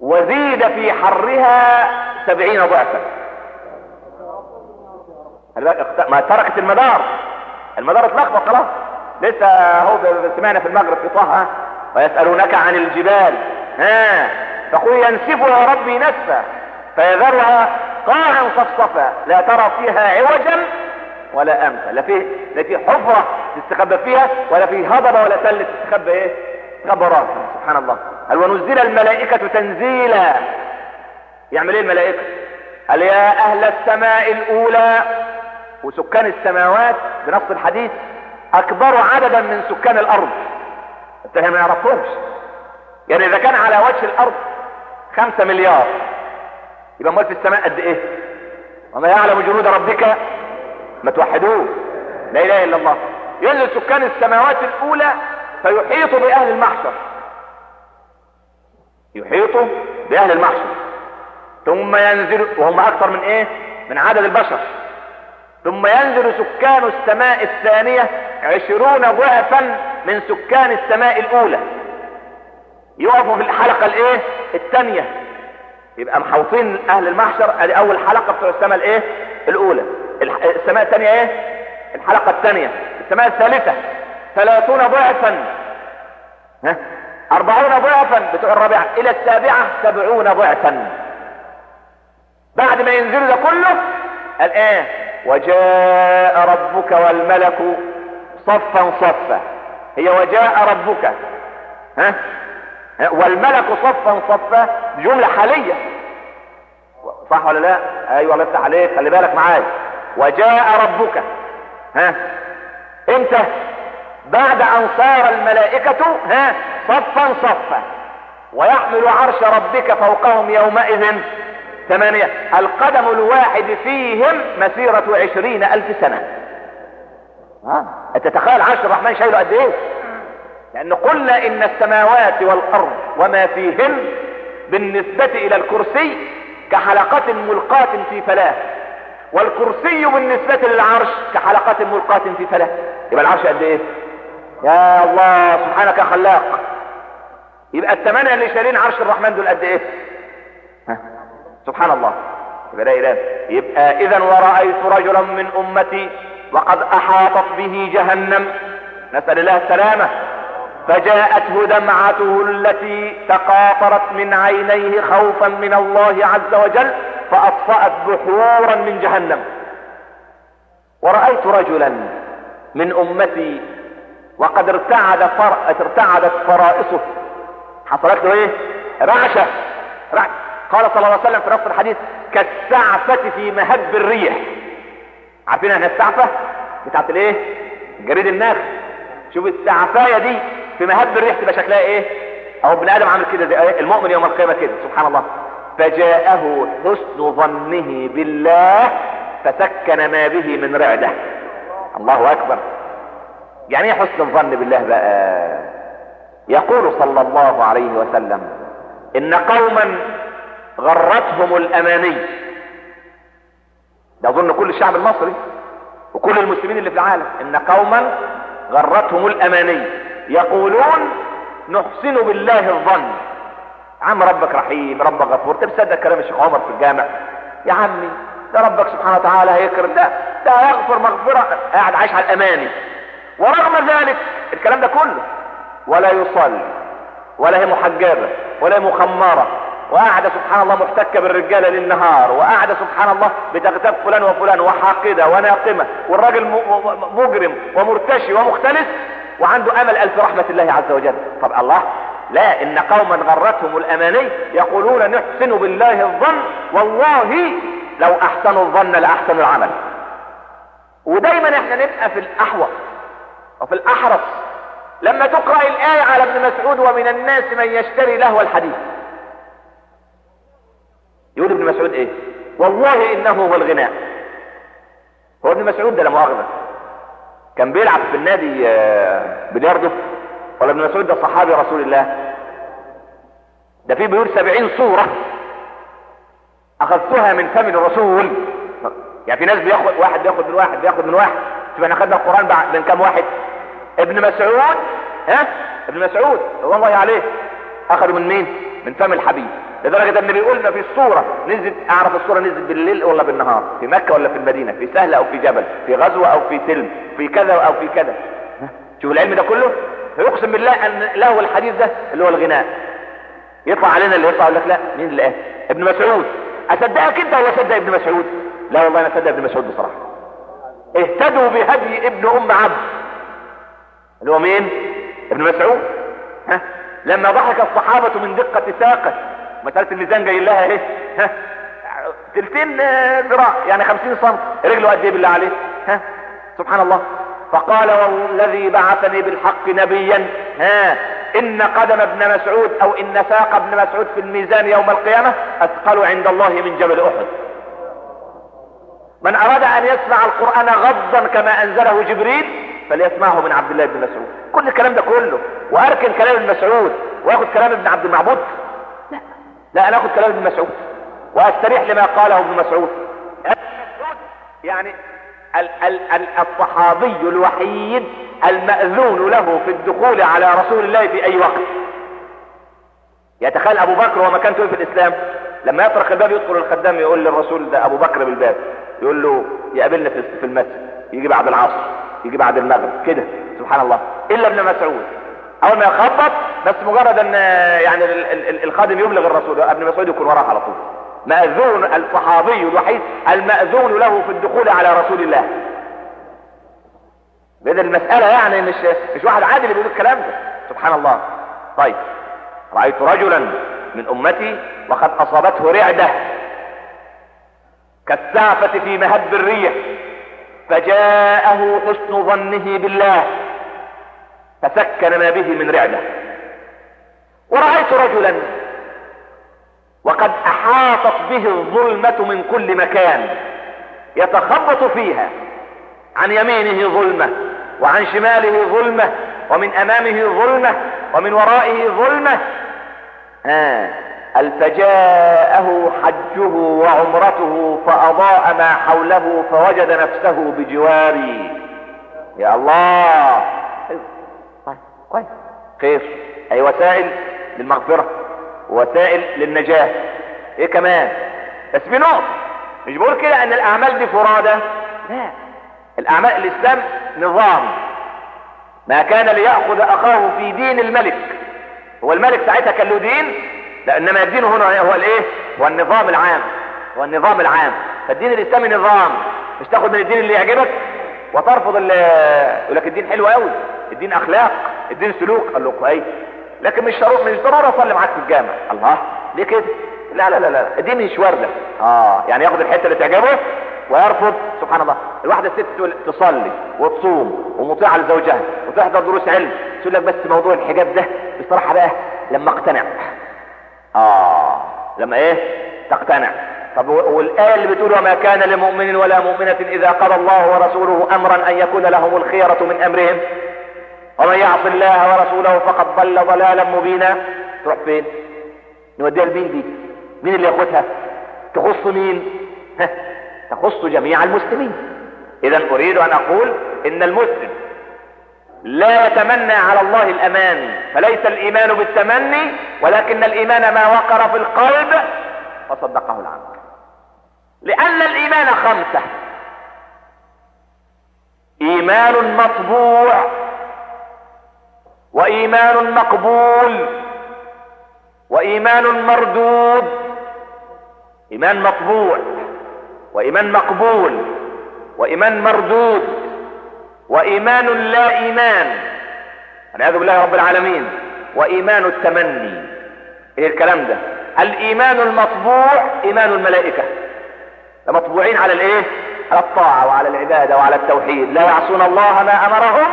B: وزيد في حرها سبعين ضعفا. ما تركت المدار. المدار اتلخبط خلاص. لسه هو سمعنا في المغرب في طه ويسألونك عن الجبال. ها؟ فقل ينسفها ربي نسفا فيذرها قاعا صفصفا. لا ترى فيها عوجا ولا أمتا. لا فيه لا فيه حفرة تستخبى فيها ولا فيه هضبة ولا تل تستخبى إيه؟ تستخبى سبحان الله. قال ونزل الملائكة تنزيلا. يعمل إيه الملائكة؟ قال يا أهل السماء الأولى وسكان السماوات بنص الحديث أكبر عددا من سكان الأرض. انت ما يعرفهمش. يعني إذا كان على وجه الأرض خمسة مليار يبقى امال في السماء قد إيه؟ وما يعلم جنود ربك؟ ما توحدوه. لا إله إلا الله. ينزل سكان السماوات الأولى فيحيط بأهل المحشر. يحيط بأهل المحشر ثم ينزل وهم أكثر من إيه؟ من عدد البشر. ثم ينزل سكان السماء الثانية عشرون ضعفا من سكان السماء الأولى. يقفوا في الحلقة الإيه؟ الثانية. يبقى محوطين أهل المحشر أدي أول حلقة بتوع السماء الإيه؟ الأولى. السماء الثانية إيه؟ الحلقة الثانية. السماء الثالثة. ثلاثون ضعفا. ها؟ اربعون ضعفا بتوع الرابعة. إلى السابعة سبعون ضعفا. بعد ما ينزلوا ده كله قال إيه؟ وجاء ربك والملك صفا صفا. هي وجاء ربك. ها؟ والملك صفا صفا جملة حالية. صح ولا لا؟ أيوه الله يفتح عليك. خلي بالك معايا. وجاء ربك. ها؟ إمتى؟ بعد أن صار الملائكة ها صفا صفا. ويحمل عرش ربك فوقهم يومئذ ثمانية. القدم الواحد فيهم مسيرة عشرين ألف سنة. ها؟ انت تخيل عرش الرحمن شايله قد إيه؟ لأن قلنا إن السماوات والأرض وما فيهن بالنسبة إلى الكرسي كحلقة ملقاة في فلاة. والكرسي بالنسبة للعرش كحلقة ملقاة في فلاة. يبقى العرش قد إيه؟ يا الله سبحانك يا خلاق. يبقى الثمانية اللي شايلين عرش الرحمن دول قد إيه؟ ها؟ سبحان الله. يبقى ده اله يبقى اذا ورأيت رجلا من أمتي وقد أحاطت به جهنم. نسأل الله السلامة. فجاءته دمعته التي تقاطرت من عينيه خوفا من الله عز وجل فأطفأت بحورا من جهنم. ورأيت رجلا من أمتي وقد ارتعد فر... ارتعدت فرائصه. حصلت له إيه؟ رعشة. رعشة قال صلى الله عليه وسلم في نص الحديث كالسعفة في مهب الريح. عارفين ان السعفة؟ بتاعت الإيه؟ جريد النخل. شوف السعفاية دي في مهب الريح تبقى شكلها إيه؟ أو ابن آدم عامل كده زي إيه؟ المؤمن يوم القيامة كده سبحان الله. فجاءه حسن ظنه بالله فسكن ما به من رعدة. الله أكبر. يعني إيه حسن الظن بالله بقى. يقول صلى الله عليه وسلم إن قوما غرتهم الأماني. ده اظن كل الشعب المصري وكل المسلمين اللي في العالم. إن قوما غرتهم الأماني. يقولون نحسن بالله الظن. عم ربك رحيم ربك غفور. تصدق كلام الشيخ عمر في الجامع. يا عمي ده ربك سبحانه وتعالى هيكرم. ده ده يغفر مغفرة. قاعد عايش على الأماني. ورغم ذلك الكلام ده كله ولا يصلي ولا هي محجبة ولا هي مخمرة وقاعدة سبحان الله محتكة بالرجالة للنهار وقاعدة سبحان الله بتغتاب فلان وفلان وحاقدة وناقمة والراجل مجرم ومرتشي ومختلس وعنده أمل ألف رحمة الله عز وجل. طب الله لا إن قوما غرتهم الأماني يقولون نحسن بالله الظن والله لو أحسنوا الظن لأحسنوا العمل. ودايما إحنا نبقى في الاحوط وفي الاحرص لما تقرأ الآية على ابن مسعود ومن الناس من يشتري لهو الحديث. يقول ابن مسعود إيه؟ والله إنه هو الغناء. هو ابن مسعود ده لا مؤاخذة. كان بيلعب في النادي بلياردو. ولا ابن مسعود ده صحابي رسول الله. ده في بيقول سبعين صورة أخذتها من فم الرسول. يعني في ناس بياخد واحد بياخد من واحد بياخد من واحد. إحنا خدنا القرآن من كام واحد؟ ابن مسعود. ها؟ ابن مسعود. والله عليه. اخذوا من مين؟ من فم الحبيب. لدرجة إن بيقولنا في الصورة نزلت أعرف الصورة نزلت بالليل ولا بالنهار؟ في مكة ولا في المدينة؟ في سهلة أو في جبل؟ في غزوة أو في سلم في كذا أو في كذا. شوف العلم ده كله. يقسم بالله أن له الحديث ده اللي هو الغناء. يطلع علينا اللي يطلع يقول لك لا مين اللي قال؟ ابن مسعود. أصدقك أنت ولا أصدق ابن مسعود؟ لا والله أنا أصدق ابن مسعود بصراحة. اهتدوا بهدي ابن أم عبد. اللي هو مين؟ ابن مسعود. ها؟ لما ضحك الصحابة من دقة ساقة. مسألة الميزان جاي لها إيه؟ ها؟ تلتين ذراع يعني خمسين سم رجله قد إيه بالله عليه؟ ها؟ سبحان الله. فقال والذي بعثني بالحق نبيا ها؟ إن قدم ابن مسعود أو إن ساق ابن مسعود في الميزان يوم القيامة أثقل عند الله من جبل أحد. من أراد أن يسمع القرآن غضا كما أنزله جبريل فليسمعه من عبد الله بن مسعود. كل الكلام ده كله وأركن كلام ابن مسعود واخد كلام ابن عبد المعبود. لا. لا أنا اخد كلام ابن مسعود. وأستريح لما قاله ابن مسعود. يعني ال ال ال الصحابي الوحيد المأذون له في الدخول على رسول الله في أي وقت. يتخيل أبو بكر وما كان في الإسلام؟ لما يطرق الباب يدخل الخدام يقول للرسول ده أبو بكر بالباب. يقول له يقابلنا في المسجد يجي بعد العصر يجي بعد المغرب كده سبحان الله إلا ابن مسعود. أول ما يخبط بس مجرد إن يعني ال ال الخادم يبلغ الرسول ابن مسعود يكون وراه على طول. مأذون الصحابي الوحيد المأذون له في الدخول على رسول الله. لأن المسألة يعني مش مش واحد عادي اللي بيقول الكلام ده. سبحان الله. طيب. رأيت رجلا من أمتي وقد أصابته رعدة. كالسعفة في مهب الريح فجاءه حسن ظنه بالله فسكن ما به من رعدة ورأيت رجلا وقد أحاطت به الظلمة من كل مكان يتخبط فيها عن يمينه ظلمة وعن شماله ظلمة ومن أمامه ظلمة ومن ورائه ظلمة آه. الفجاءه حجه وعمرته فأضاء ما حوله فوجد نفسه بجواري. يا الله! طيب كويس. خير. أي وسائل للمغفرة وسائل للنجاة. إيه كمان؟ بس في نقطة مش بقول كده إن الأعمال دي فرادة. لا. الأعمال الإسلام نظام. ما كان ليأخذ أخاه في دين الملك. هو الملك ساعتها كان له دين؟ لا انما الدين هنا هو الإيه؟ هو النظام العام. هو النظام العام. فالدين الاسلامي نظام مش تاخد من الدين اللي يعجبك؟ وترفض يقول لك الدين حلو قوي الدين أخلاق الدين سلوك. قال له كويس. لكن مش ضروري مش ضروري أصلي معاك في الجامع. الله. ليه كده؟ لا لا لا لا. الدين مش وارده آه. يعني ياخد الحتة اللي تعجبه ويرفض. سبحان الله. الواحدة تقول تصلي وتصوم ومطيعة لزوجها وتحضر دروس علم. تقول لك بس موضوع الحجاب ده بصراحة بقى لما اقتنع. آه. لما إيه؟ تقتنع. طب والآية اللي بتقول وما كان لمؤمن ولا مؤمنة إذا قضى الله ورسوله أمرا أن يكون لهم الخيرة من أمرهم. ومن يعص الله ورسوله فقد ضل ضلالا مبينا. تروح فين؟ نوديها لمين دي؟ مين اللي ياخدها؟ تخص مين؟ تخص جميع المسلمين. اذا أريد أن أقول إن المسلم لا يتمنى على الله الأمان فليس الإيمان بالتمني ولكن الإيمان ما وقر في القلب وصدقه العمل لأن الإيمان خمسة. إيمان مطبوع وإيمان مقبول وإيمان مردود. إيمان مطبوع وإيمان مقبول وإيمان مردود. وإيمان لا إيمان. والعياذ بالله رب العالمين. وإيمان التمني. إيه الكلام ده؟ الإيمان المطبوع إيمان الملائكة. مطبوعين على الإيه؟ على الطاعة وعلى العبادة وعلى التوحيد. لا يعصون الله ما أمرهم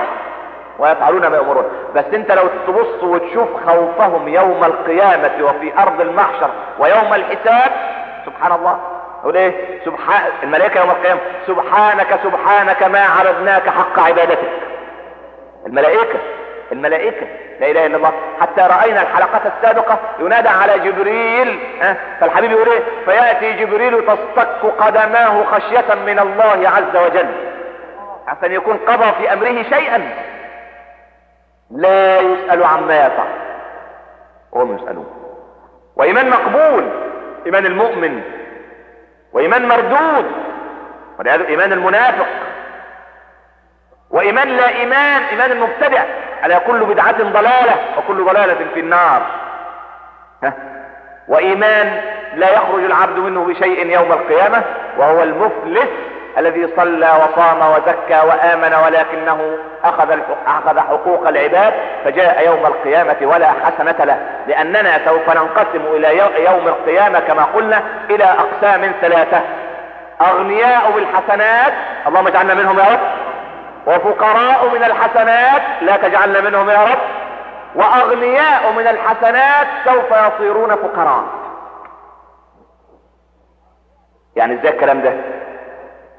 B: ويفعلون ما يأمرون. بس أنت لو تبص وتشوف خوفهم يوم القيامة وفي أرض المحشر ويوم الحساب سبحان الله يقول إيه؟ سبحان الملائكة يوم القيامة سبحانك سبحانك ما عبدناك حق عبادتك. الملائكة الملائكة لا إله إلا الله. حتى رأينا الحلقات السابقة ينادى على جبريل ها؟ فالحبيب يقول إيه؟ فيأتي جبريل تصطك قدماه خشية من الله عز وجل. عشان يكون قضى في أمره شيئا. لا يسأل عما يفعل. وهم يسألون. وإيمان مقبول. إيمان المؤمن. وإيمان مردود ولهذا إيمان المنافق وإيمان لا إيمان إيمان المبتدع على كل بدعة ضلالة وكل ضلالة في النار. وإيمان لا يخرج العبد منه بشيء يوم القيامة وهو المفلس الذي صلى وصام وزكى وآمن ولكنه أخذ أخذ حقوق العباد فجاء يوم القيامة ولا حسنة له لأننا سوف ننقسم إلى يوم القيامة كما قلنا إلى أقسام ثلاثة. أغنياء بالحسنات اللهم اجعلنا منهم يا رب. وفقراء من الحسنات لا تجعلنا منهم يا رب. وأغنياء من الحسنات سوف يصيرون فقراء. يعني إزاي الكلام ده؟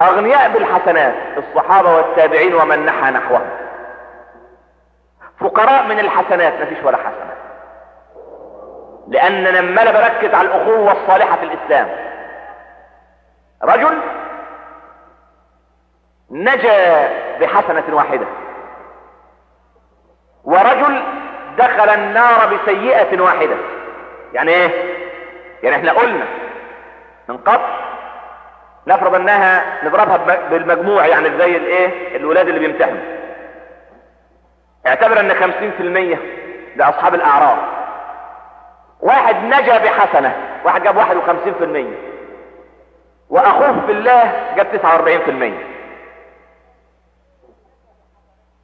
B: أغنياء بالحسنات الصحابة والتابعين ومن نحى نحوهم. فقراء من الحسنات مفيش ولا حسنة. لأن لما أنا بركز على الأخوة الصالحة في الإسلام. رجل نجا بحسنة واحدة. ورجل دخل النار بسيئة واحدة. يعني إيه؟ يعني إحنا قلنا من قبل نفرض انها نضربها بالمجموع يعني زي الايه؟ الولاد اللي بيمتحنوا. اعتبر ان خمسين في المية ده اصحاب الاعراف. واحد نجا بحسنة واحد جاب واحد وخمسين في المية. واخوه في الله جاب تسعة وأربعين في المية.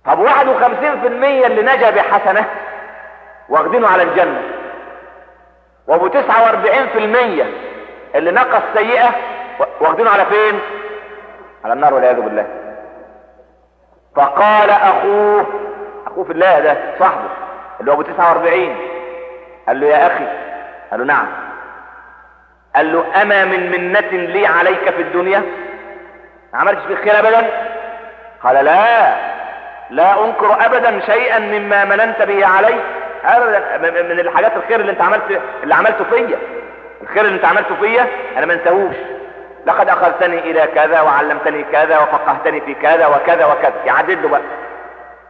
B: طب 51% اللي نجا بحسنة واخدينه على الجنة. وابو 49% اللي نقص سيئة واخدينه على فين؟ على النار والعياذ بالله. فقال أخوه أخوه في الله ده صاحبه اللي هو أبو 49 قال له يا أخي قال له نعم. قال له أما من منة لي عليك في الدنيا؟ ما عملتش في الخير ابدا؟ قال لا لا أنكر ابدا شيئا مما مننت به علي ابدا من الحاجات الخير اللي أنت عملت اللي عملته فيا. الخير اللي أنت عملته فيا أنا ما أنساهوش. لقد أخذتني إلى كذا وعلمتني كذا وفقهتني في كذا وكذا وكذا. يعدد له بقى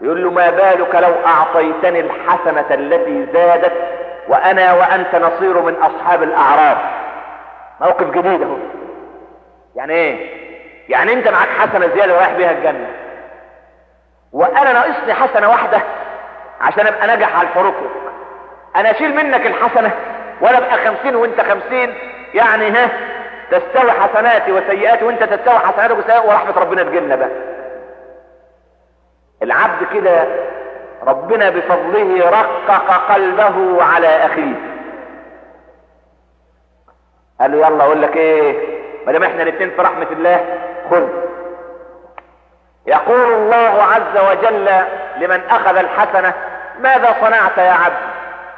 B: يقول له ما بالك لو أعطيتني الحسنة التي زادت وأنا وأنت نصير من أصحاب الأعراف؟ موقف جديد أهو. يعني إيه؟ يعني أنت معاك حسنة زيادة رايح بيها الجنة. وأنا ناقصني حسنة واحدة عشان أبقى نجح على الحروق أنا أشيل منك الحسنة وأنا أبقى خمسين وأنت خمسين. يعني ها؟ تستوي حسناتي وسيئاتي وانت تستوي حسناتك وسيئاتي ورحمة ربنا تجيلنا بقى. العبد كده ربنا بفضله رقق قلبه على أخيه. قال له يلا أقول لك إيه؟ ما دام إحنا الاثنين في رحمة الله خذ. يقول الله عز وجل لمن أخذ الحسنة ماذا صنعت يا عبد؟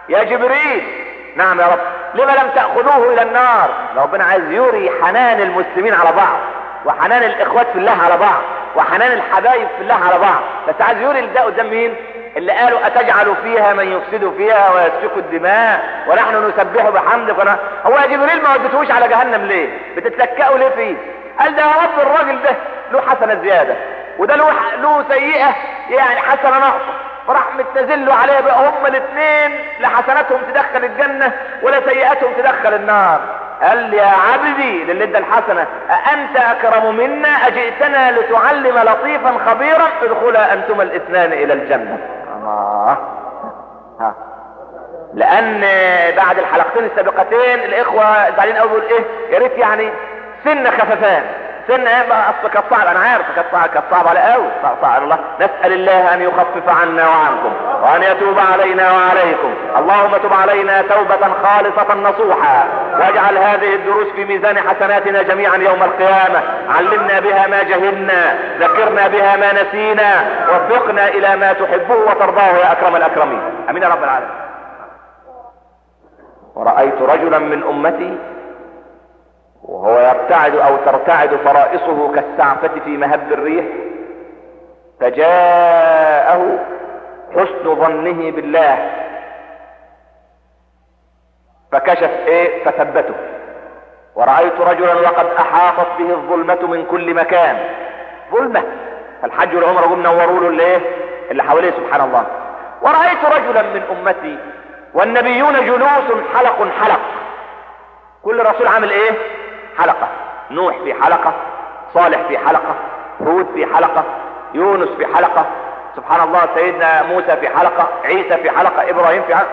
B: يا جبريل. نعم يا رب. لما لم تأخذوه إلى النار؟ ربنا عايز يري حنان المسلمين على بعض وحنان الإخوات في الله على بعض وحنان الحبايب في الله على بعض. بس عايز يري ده قدام مين؟ اللي قالوا أتجعل فيها من يفسد فيها ويسفك الدماء ونحن نسبح بحمدك ونحن... هو يا جبريل ما وديتوش على جهنم ليه؟ بتتلكأوا ليه فيه؟ قال ده يا رب الراجل ده له حسنة زيادة وده له له سيئة يعني حسنة ناقصة. فراح متنزلوا عليه بقى هم الاثنين لا حسناتهم تدخل الجنة ولا سيئاتهم تدخل النار. قال يا عبدي للي ادى الحسنة أأنت أكرم منا؟ أجئتنا لتعلم لطيفا خبيرا؟ ادخلا أنتما الاثنان إلى الجنة. الله. لأن بعد الحلقتين السابقتين الإخوة زعلين قوي بيقول إيه يا ريت يعني سن خففان. سن إيه بقى كانت صعب أنا عارف كانت صعب كانت صعبه على قوي صعب الله. نسأل الله أن يخفف عنا وعنكم وأن يتوب علينا وعليكم. اللهم تب علينا توبة خالصة نصوحا. واجعل هذه الدروس في ميزان حسناتنا جميعا يوم القيامة. علمنا بها ما جهلنا ذكرنا بها ما نسينا وفقنا إلى ما تحبه وترضاه يا أكرم الأكرمين. آمين يا رب العالمين. ورأيت رجلا من أمتي وهو يبتعد أو ترتعد فرائصه كالسعفة في مهب الريح فجاءه حسن ظنه بالله فكشف إيه؟ فثبته. ورأيت رجلا وقد أحاطت به الظلمة من كل مكان. ظلمة. فالحج والعمر قلنا نوروا له الإيه؟ اللي حواليه سبحان الله. ورأيت رجلا من أمتي والنبيون جلوس حلق حلق. كل رسول عامل إيه؟ حلقة نوح في حلقة صالح في حلقة هود في حلقة يونس في حلقة سبحان الله سيدنا موسى في حلقة عيسى في حلقة إبراهيم في حلقة.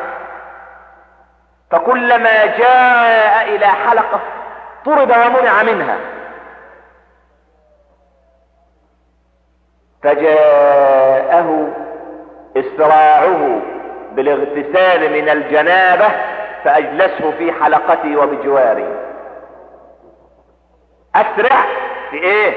B: فكلما جاء إلى حلقة طرد ومنع منها. فجاءه إسراعه بالاغتسال من الجنابة فأجلسه في حلقتي وبجواري أسرع في إيه؟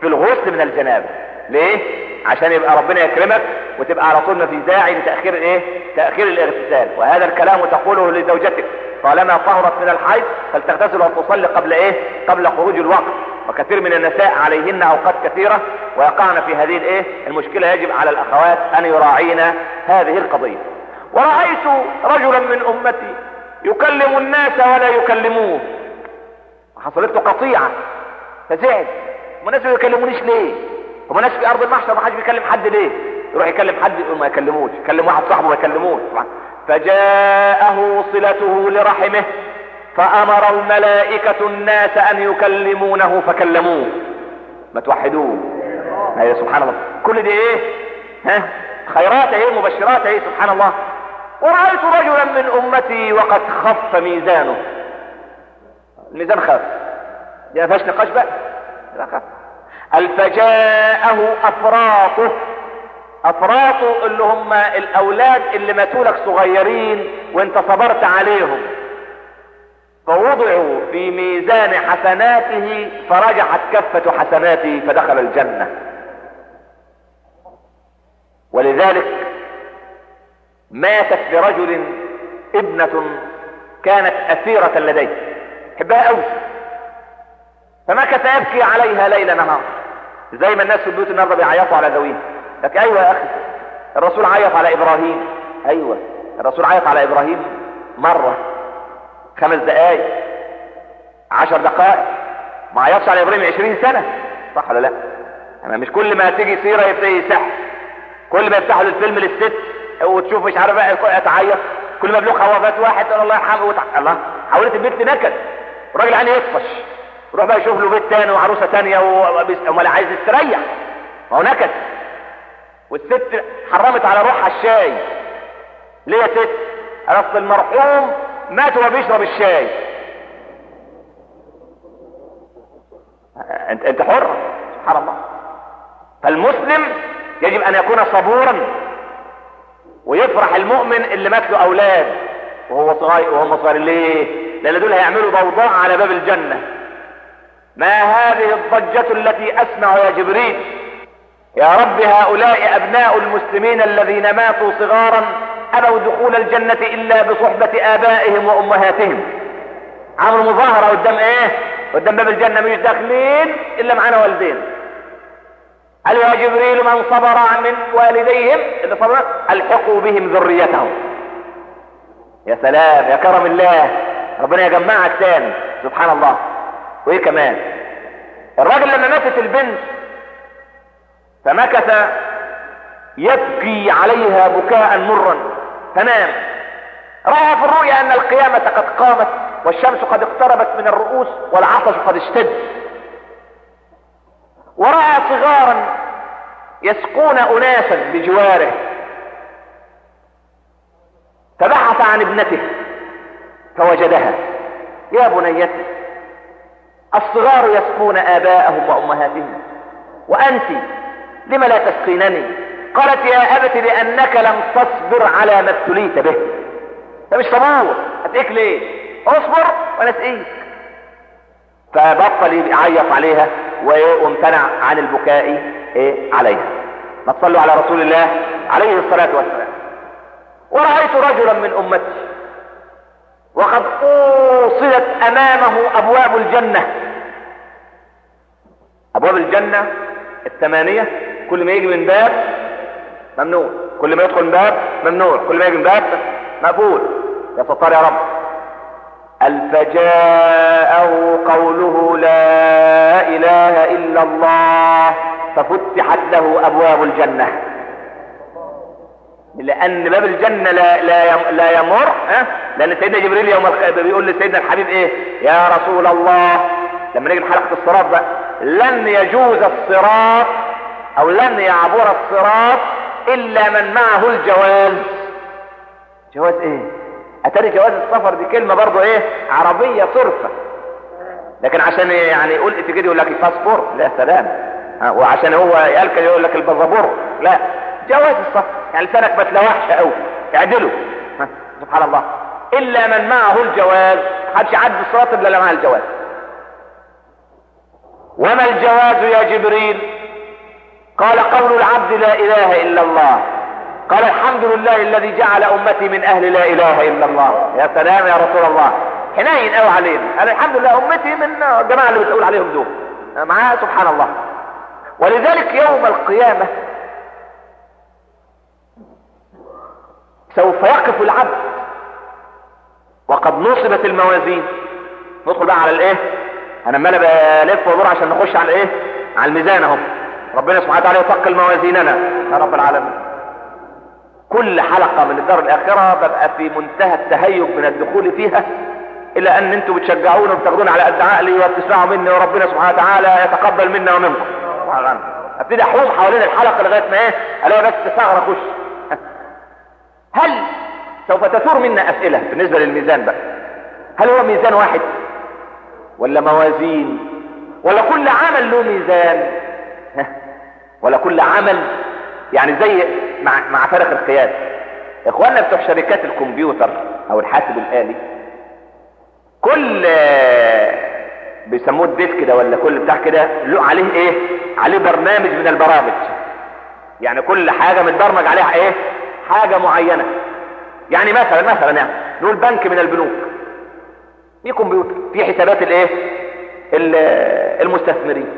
B: في الغسل من الجنابة. ليه؟ عشان يبقى ربنا يكرمك وتبقى على طول ما في داعي لتأخير إيه؟ تأخير الاغتسال. وهذا الكلام تقوله لزوجتك. طالما طهرت من الحيض فلتغتسل وتصلي قبل إيه؟ قبل خروج الوقت. وكثير من النساء عليهن أوقات كثيرة ويقعن في هذه الإيه؟ المشكلة يجب على الأخوات أن يراعين هذه القضية. ورأيت رجلا من أمتي يكلم الناس ولا يكلموه. حصلت له قطيعة. فزعل. الناس ما يكلمونيش ليه؟ هم الناس في أرض المحشر ما حدش بيكلم حد ليه؟ يروح يكلم حد يقول ما يكلموش. يكلم واحد صاحبه ما يكلموش. فجاءه صلته لرحمه. فأمر الملائكة الناس أن يكلمونه فكلموه. ما توحدوه. أيوه سبحان الله. كل دي إيه؟ ها؟ خيرات إيه؟ مبشرات إيه؟ سبحان الله. ورأيت رجلا من أمتي وقد خف ميزانه. الميزان خف دي ما فيهاش نقاش بقى. الفجاءه أفراطه. افراطه اللي هم الأولاد اللي ماتوا لك صغيرين وانت صبرت عليهم. فوضعوا في ميزان حسناته فرجحت كفة حسناته فدخل الجنة. ولذلك ماتت لرجل ابنة كانت أسيرة لديه. حبها قوي. فمكث يبكي عليها ليل نهار زي ما الناس في البيوت النهارده بيعيطوا على ذويهم لك أيوه يا أخي الرسول عيط على إبراهيم. أيوه الرسول عيط على إبراهيم مرة خمس دقائق عشر دقائق ما عيطش على إبراهيم عشرين سنة. صح ولا لا؟ أنا مش كل ما تيجي سيرة يبتدي يسح كل ما يفتحوا الفيلم للست وتشوف مش عارف تعيط. كل ما بلوغ خوافات واحد قال الله يرحمه. الله حولت البيت لنكد الراجل عيني يطفش. يروح بقى يشوف له بيت تاني وعروسة تانية وامال عايز يستريح. ما هو نكد. والست حرمت على روحها الشاي. ليه يا ست؟ أصل المرحوم مات وهو بيشرب الشاي. انت أنت حر. سبحان الله. فالمسلم يجب أن يكون صبورا ويفرح المؤمن اللي مات له أولاد. وهو صغير وهم صغير ليه؟ لأن دول هيعملوا ضوضاء على باب الجنة. ما هذه الضجة التي أسمع يا جبريل؟ يا رب هؤلاء أبناء المسلمين الذين ماتوا صغارا أبوا دخول الجنة إلا بصحبة آبائهم وأمهاتهم. عملوا مظاهره قدام إيه؟ قدام باب الجنة مش داخلين إلا معانا والدين. قال يا جبريل من صبر من والديهم؟ اللي صبر ألحقوا بهم ذريتهم. يا سلام يا كرم الله. ربنا يجمعك تاني سبحان الله. وإيه كمان؟ الراجل لما ماتت البنت فمكث يبكي عليها بكاء مرا. فنام رأى في الرؤيا أن القيامة قد قامت والشمس قد اقتربت من الرؤوس والعطش قد اشتد. ورأى صغارا يسقون أناسا بجواره. فبحث عن ابنته. فوجدها. يا بنيتي الصغار يسقون آباءهم وأمهاتهم. وأنت لم لا تسقينني؟ قالت يا أبت لأنك لم تصبر على ما ابتليت به. انت مش صبور هتقيك ليه؟ اصبر وأنا اسقيك فبطل يعيط عليها وامتنع عن البكاء إيه عليها. ما تصلوا على رسول الله عليه الصلاة والسلام. ورأيت رجلا من أمتي وقد أوصلت أمامه أبواب الجنة. أبواب الجنة الثمانية كل ما يجي من باب ممنوع. كل ما يدخل من باب ممنوع. كل ما يجي من باب مقبول. يا ستار يا رب. الفجاءه قوله لا إله إلا الله ففتحت له أبواب الجنة. لأن باب الجنة لا, لا, لا يمر ها؟ لأن سيدنا جبريل يوم بيقول لسيدنا الحبيب إيه؟ يا رسول الله. لما نيجي لحلقة الصراط بقى لن يجوز الصراط أو لن يعبر الصراط إلا من معه الجواز. جواز إيه؟ أتاري جواز السفر دي كلمة برضو إيه؟ عربية صرفة. لكن عشان يعني يقول اتجدي يقول لك الباسبور لا سلام. وعشان هو يالك يقول لك الباسبور لا. جواز السفر يعني لسانك ما تلوحش قوي اعدله سبحان الله. إلا من معه الجواز. محدش يعدي الصراط إلا اللي معاه الجواز. وما الجواز يا جبريل؟ قال قول العبد لا إله إلا الله. قال الحمد لله الذي جعل أمتي من أهل لا إله إلا الله. يا سلام يا رسول الله. حنين قوي علينا أنا الحمد لله أمتي من الجماعه اللي بتقول عليهم دول. معاه سبحان الله. ولذلك يوم القيامة سوف يقف العبد. وقد نصبت الموازين. ندخل بقى على الايه؟ أنا عمال بلف وادور عشان نخش على الايه؟ على الميزان اهو. ربنا سبحانه وتعالى يثقل موازيننا يا رب العالمين. كل حلقة من الدار الآخرة ببقى في منتهى التهيج من الدخول فيها إلى أن أنتم بتشجعونا وبتاخدونا على قد عقلي وبتسمعوا مني وربنا سبحانه وتعالى يتقبل منا ومنكم. أبتدي احوم حوالين الحلقة لغاية ما إيه؟ ألاقي بس ثغرة أخش. هل سوف تثور منا أسئلة بالنسبة للميزان بقى؟ هل هو ميزان واحد ولا موازين ولا كل عمل له ميزان؟ ولا كل عمل يعني زي مع, مع فرق القياس. إخواننا بتوع شركات الكمبيوتر أو الحاسب الآلي كل بيسموه الديسك كده ولا كل بتاع كده له عليه إيه؟ عليه برنامج من البرامج. يعني كل حاجة متبرمج عليها إيه؟ حاجة معينة. يعني مثلا مثلا يعني نقول بنك من البنوك. في كمبيوتر في حسابات الإيه؟ المستثمرين.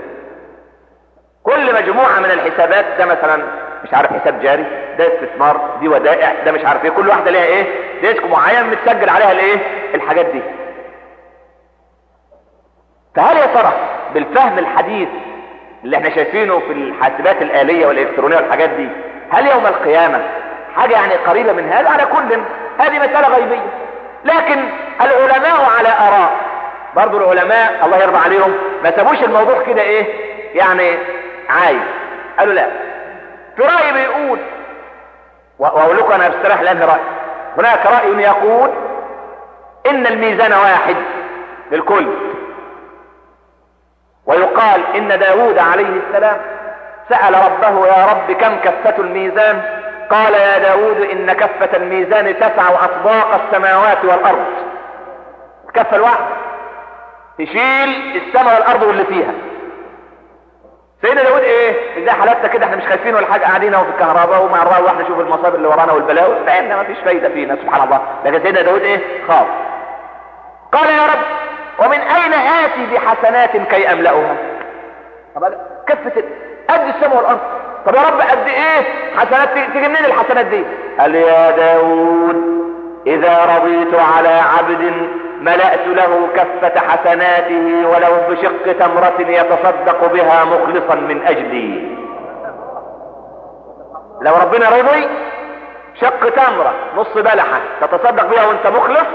B: كل مجموعة من الحسابات ده مثلا مش عارف حساب جاري ده استثمار دي ودائع ده مش عارف إيه. كل واحدة ليها إيه؟ ديسك معين متسجل عليها الإيه؟ الحاجات دي. فهل يا ترى بالفهم الحديث اللي إحنا شايفينه في الحاسبات الآلية والإلكترونية والحاجات دي هل يوم القيامة حاجة يعني قريبة من هذا على كل هذه مسألة غيبية. لكن العلماء على آراء. برضو العلماء الله يرضى عليهم ما سابوش الموضوع كده إيه يعني عايز. قالوا لا. في رأي بيقول وأقول لكم أنا بستريح لأن رأي. هناك رأي يقول إن الميزان واحد للكل. ويقال إن داود عليه السلام سأل ربه يا رب كم كفة الميزان؟ قال يا داود إن كفة الميزان تسع اطباق السماوات والأرض. الكفة الواحدة تشيل السماء والأرض واللي فيها. سيدنا داود إيه؟ إزاي حالاتنا كده؟ إحنا مش خايفين ولا حاجة قاعدين أهو في الكهرباء ومع الراي واحدة نشوف المصائب اللي ورانا والبلاوي. فاحنا ما فيش فايدة فينا سبحان الله. لكن سيدنا داود إيه؟ خاف. قال يا رب ومن أين آتي بحسنات كي أملأها؟ طب كفة قد السماء والأرض. طب يا رب قد إيه حسنات تيجي منين الحسنات دي؟ قال يا داود إذا رضيت على عبد ملأت له كفة حسناته ولو بشق تمرة يتصدق بها مخلصا من أجلي. لو ربنا رضي شق تمرة نص بلحة تتصدق بها وانت مخلص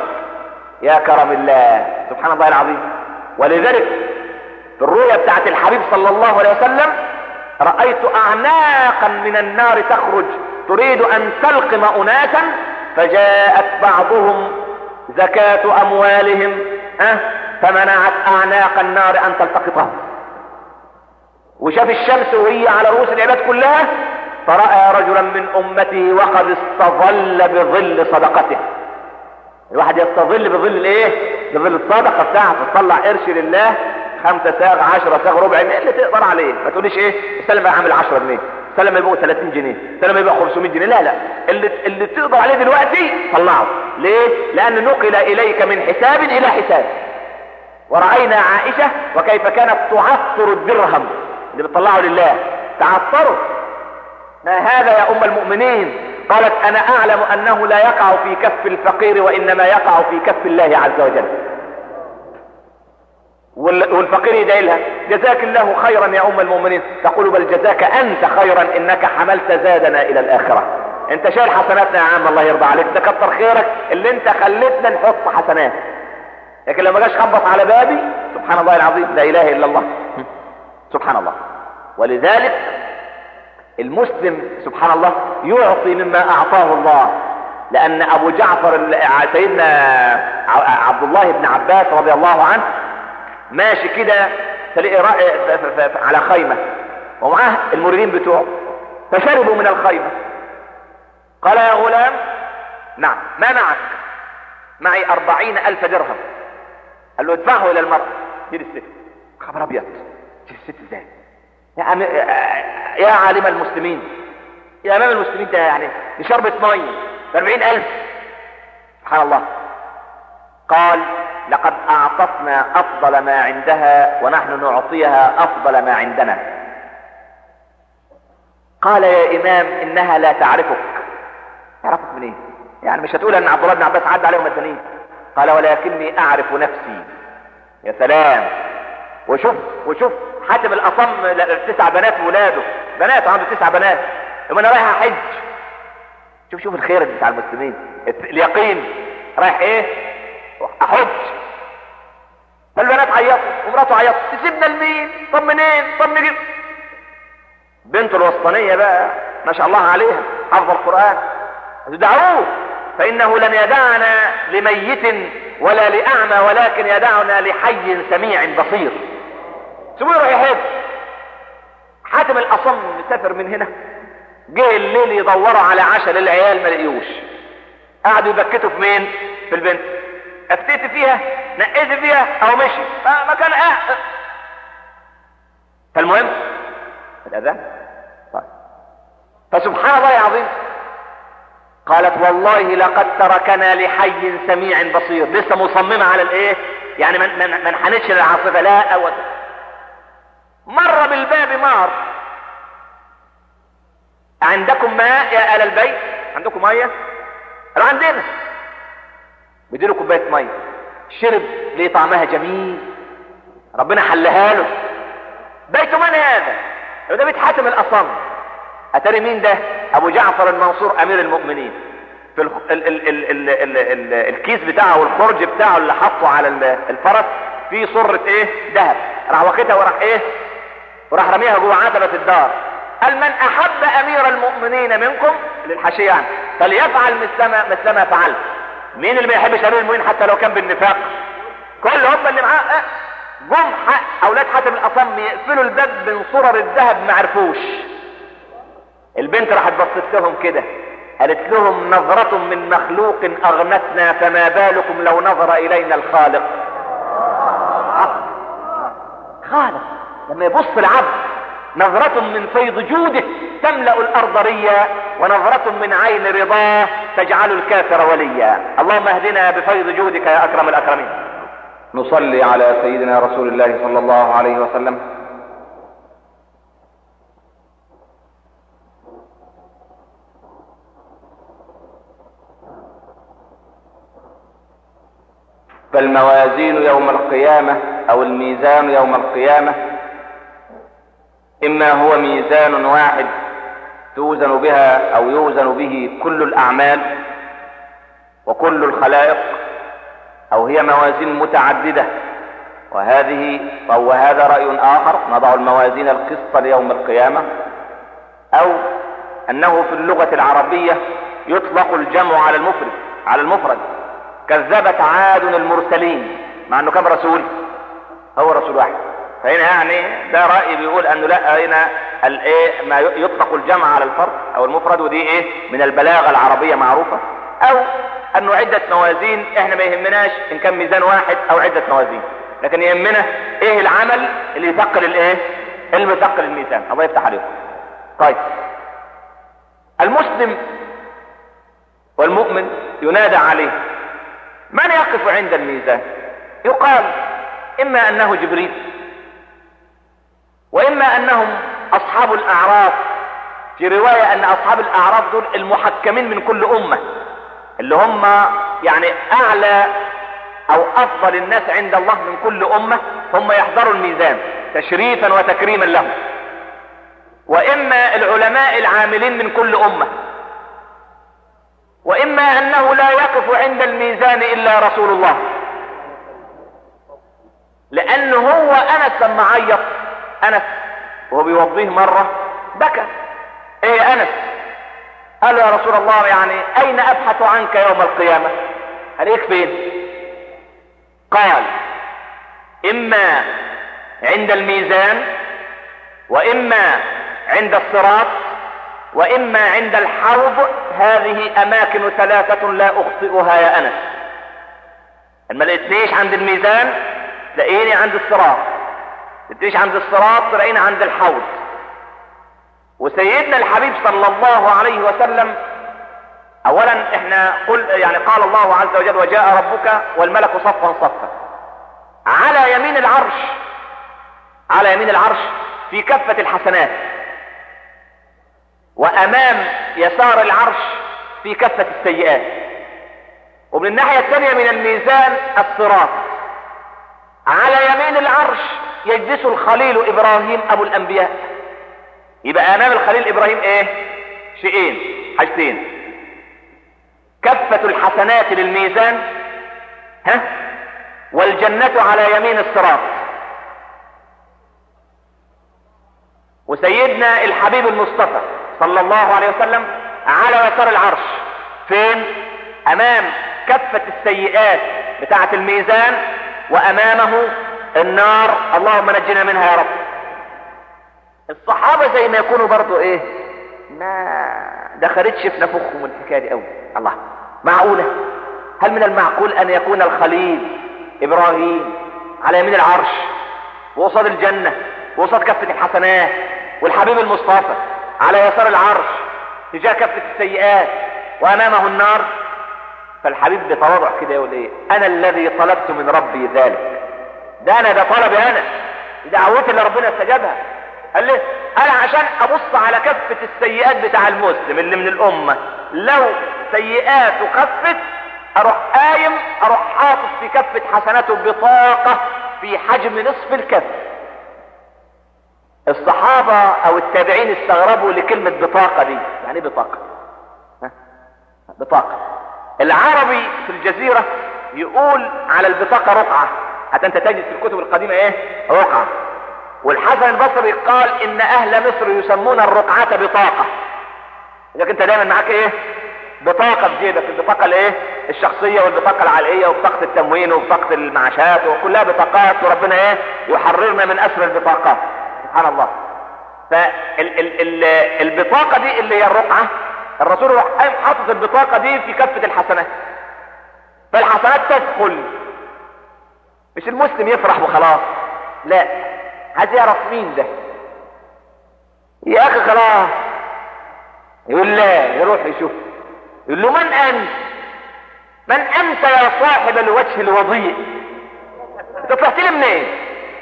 B: يا كرم الله. سبحان الله العظيم. ولذلك في الرؤيا بتاعت الحبيب صلى الله عليه وسلم رأيت اعناقا من النار تخرج تريد أن تلقم اناسا؟ فجاءت بعضهم زكاة أموالهم. أه؟ فمنعت أعناق النار أن تلتقطهم وشاف الشمس وهي على رؤوس العباد كلها؟ فرأى رجلا من امته وقد استظل بظل صدقته. الواحد يستظل بظل الايه بظل الصدقة بتاعته. تطلع قرش لله. خمسة ساغ عشرة ساغ ربع جنيه اللي تقدر عليه. ما تقوليش إيه؟ السلم بقى عامل 10 جنيه. السلم يبقى 30 جنيه. السلم يبقى 500 جنيه. لا لا. اللي, اللي تقدر عليه دلوقتي طلعه. ليه؟ لأن نقل إليك من حساب إلى حساب. ورأينا عائشة وكيف كانت تعطر الدرهم. اللي بتطلعه لله. تعطره ما هذا يا أم المؤمنين؟ قالت أنا أعلم أنه لا يقع في كف الفقير وإنما يقع في كف الله عز وجل. والفقير يدعي جزاك الله خيرا يا أم المؤمنين. تقول بل جزاك أنت خيرا إنك حملت زادنا إلى الآخرة. أنت شايل حسناتنا يا عم الله يرضى عليك ده كتر خيرك اللي أنت خليتنا نحط حسنات. لكن لما جاش خبط على بابي سبحان الله العظيم لا إله إلا الله. سبحان الله. ولذلك المسلم سبحان الله يعطي مما أعطاه الله. لأن أبو جعفر سيدنا عبد الله بن عباس رضي الله عنه ماشي كده تلاقي على خيمة. ومعاه المريدين بتوعه. فشربوا من الخيمة. قال يا غلام نعم ما معك؟ معي أربعين ألف درهم. قال له ادفعه إلى المرأة. دير الست خبر أبيض. دير الست إزاي؟ يا, عم... يا عالم المسلمين. يا أمام المسلمين ده يعني دي شربة مية بأربعين ألف. سبحان الله. قال لقد اعطتنا أفضل ما عندها ونحن نعطيها أفضل ما عندنا. قال يا إمام إنها لا تعرفك. تعرفك منين؟ إيه؟ يعني مش هتقول إن عبد الله بن عباس عدى عليهم الدنيا قال ولكني أعرف نفسي. يا سلام. وشوف وشوف حاتم الأصم تسع بنات ولاده. بنات عنده تسع بنات. يوم أنا رايح أحج. شوف شوف الخير بتاع المسلمين. اليقين رايح إيه؟ احج فالبنات عيطوا ومراته عيطت. تسيبنا لمين؟ طب منين؟ طب نجيب بنته الوسطانية بقى ما شاء الله عليها حفظ القرآن. دعوه فإنه لن يدعنا لميت ولا لأعمى ولكن يدعنا لحي سميع بصير. سيبوه يروح يحج حاتم الأصم مسافر من هنا.
C: جه الليل يدوروا على عشاء للعيال ما لقيوش قعدوا يبكتوا في مين؟ في البنت. افتيت فيها نقيت فيها أو مشي ما كان آه. فالمهم الأذان؟ طيب. فسبحان الله العظيم. قالت والله لقد تركنا لحي سميع بصير. لسه مصممة على الإيه؟ يعني من من من حنتش للعاصفة. لا أود مر بالباب مار عندكم ماء يا آل البيت؟ عندكم مية؟ قالوا عندنا بديله كوباية مية. شرب ليه طعمها جميل. ربنا حلها له. بيت من هذا. ده بيت حاتم الأصم. أتاري مين ده؟ أبو جعفر المنصور أمير المؤمنين. في ال ال ال ال ال ال ال الكيس بتاعه والخرج بتاعه اللي حطه على الفرس فيه صرة إيه؟ ذهب. راح واخدها وراح إيه؟ وراح رميها جوه عتبة الدار. قال من أحب أمير المؤمنين منكم؟ للحاشية يعني. فليفعل مثلما مثلما فعلت. مين اللي ما يحبش أمير المؤمنين حتى لو كان بالنفاق؟ كل هم اللي معاه آه جم أولاد حاتم الأصم يقفلوا الباب من صرر الذهب ما عرفوش. البنت راحت بصت لهم كده قالت لهم نظرة من مخلوق أغنتنا فما بالكم لو نظر إلينا الخالق؟ خالق لما يبص العبد نظرة من فيض جوده تملأ الأرض ريا ونظرة من عين رضاه تجعل الكافر وليا. اللهم اهدنا بفيض جودك يا أكرم الأكرمين.
B: نصلي على سيدنا رسول الله صلى الله عليه وسلم. فالموازين يوم القيامة أو الميزان يوم القيامة. إما هو ميزان واحد توزن بها أو يوزن به كل الأعمال وكل الخلائق أو هي موازين متعددة. وهذه أو هذا رأي آخر نضع الموازين القسط ليوم القيامة أو أنه في اللغة العربية يطلق الجمع على المفرد على المفرد. كذبت عاد المرسلين مع إنه كم رسول؟ هو رسول واحد. فهنا يعني ده رأي بيقول انه لا هنا الايه ما يطلق الجمع على الفرد أو المفرد ودي إيه من البلاغة العربية معروفة. أو أنه عدة موازين إحنا ما يهمناش إن كان ميزان واحد أو عدة موازين. لكن يهمنا إيه العمل اللي يثقل الايه اللي يثقل الميزان. الله يفتح عليكم. طيب. المسلم والمؤمن ينادى عليه. من يقف عند الميزان؟ يقال إما أنه جبريل. وإما أنهم أصحاب الأعراف في رواية أن أصحاب الأعراف دول المحكمين من كل أمة اللي هم يعني أعلى أو أفضل الناس عند الله من كل أمة هم يحضروا الميزان تشريفا وتكريما لهم. وإما العلماء العاملين من كل أمة وإما أنه لا يقف عند الميزان إلا رسول الله. لأنه هو أنس لما عيط أنس وهو بيوضيه مرة بكى. إيه يا أنس؟ قال يا رسول الله يعني أين أبحث عنك يوم القيامة؟ عليك فين؟ قال إما عند الميزان وإما عند الصراط وإما عند الحوض. هذه أماكن ثلاثة لا أخطئها يا أنس. ما لقيتنيش عند الميزان تلاقيني عند الصراط. تلاقينيش عند الصراط تلاقيني عند الحوض. وسيدنا الحبيب صلى الله عليه وسلم اولا إحنا قل يعني قال الله عز وجل وجاء ربك والملك صفا صفا. على يمين العرش على يمين العرش في كفة الحسنات. وأمام يسار العرش في كفة السيئات. ومن الناحية الثانية من الميزان الصراط. على يمين العرش يجلس الخليل إبراهيم أبو الأنبياء. يبقى امام الخليل إبراهيم إيه؟ شيئين حاجتين. كفة الحسنات للميزان ها؟ والجنة على يمين الصراط. وسيدنا الحبيب المصطفى صلى الله عليه وسلم على يسار العرش. فين؟ أمام كفة السيئات بتاعة الميزان وأمامه النار اللهم نجنا منها يا رب. الصحابة زي ما يكونوا برضو إيه ما دخلتش في نفخهم الحكاية دي قوي الله معقولة؟ هل من المعقول أن يكون الخليل إبراهيم على يمين العرش وقصاد الجنة وقصاد كفة الحسنات والحبيب المصطفى على يسار العرش تجاه كفة السيئات وأمامه النار؟ فالحبيب بتواضع كده يقول إيه أنا الذي طلبت من ربي ذلك. ده أنا ده طلبي أنا. دعوتي اللي ربنا استجابها. قال لي أنا عشان أبص على كفة السيئات بتاع المسلم اللي من الأمة. لو سيئاته خفت أروح قايم أروح حاطط في كفة حسناته بطاقة في حجم نصف الكف. الصحابة أو التابعين استغربوا لكلمة بطاقة دي. يعني إيه بطاقة؟ ها؟ بطاقة. العربي في الجزيرة يقول على البطاقة رقعة. حتى انت تجد في الكتب القديمة إيه؟ رقعة والحسن البصري قال إن أهل مصر يسمون الرقعة بطاقة. اذا انت دايما معاك إيه؟ بطاقة في جيبك البطاقة الايه؟ الشخصية والبطاقة العائلية وبطاقة التموين وبطاقة المعاشات وكلها بطاقات وربنا إيه؟ يحررنا من أسر البطاقات. سبحان الله. فالبطاقة دي اللي هي الرقعة الرسول راح حاطط البطاقة دي في كفة الحسنات. فالحسنات تدخل مش المسلم يفرح وخلاص. لا. عايز يعرف مين ده؟ يا أخي خلاص. يقول لا يروح يشوف. يقول له من أنت؟ من أنت يا صاحب الوجه الوضيء؟ أنت طلعت لي منين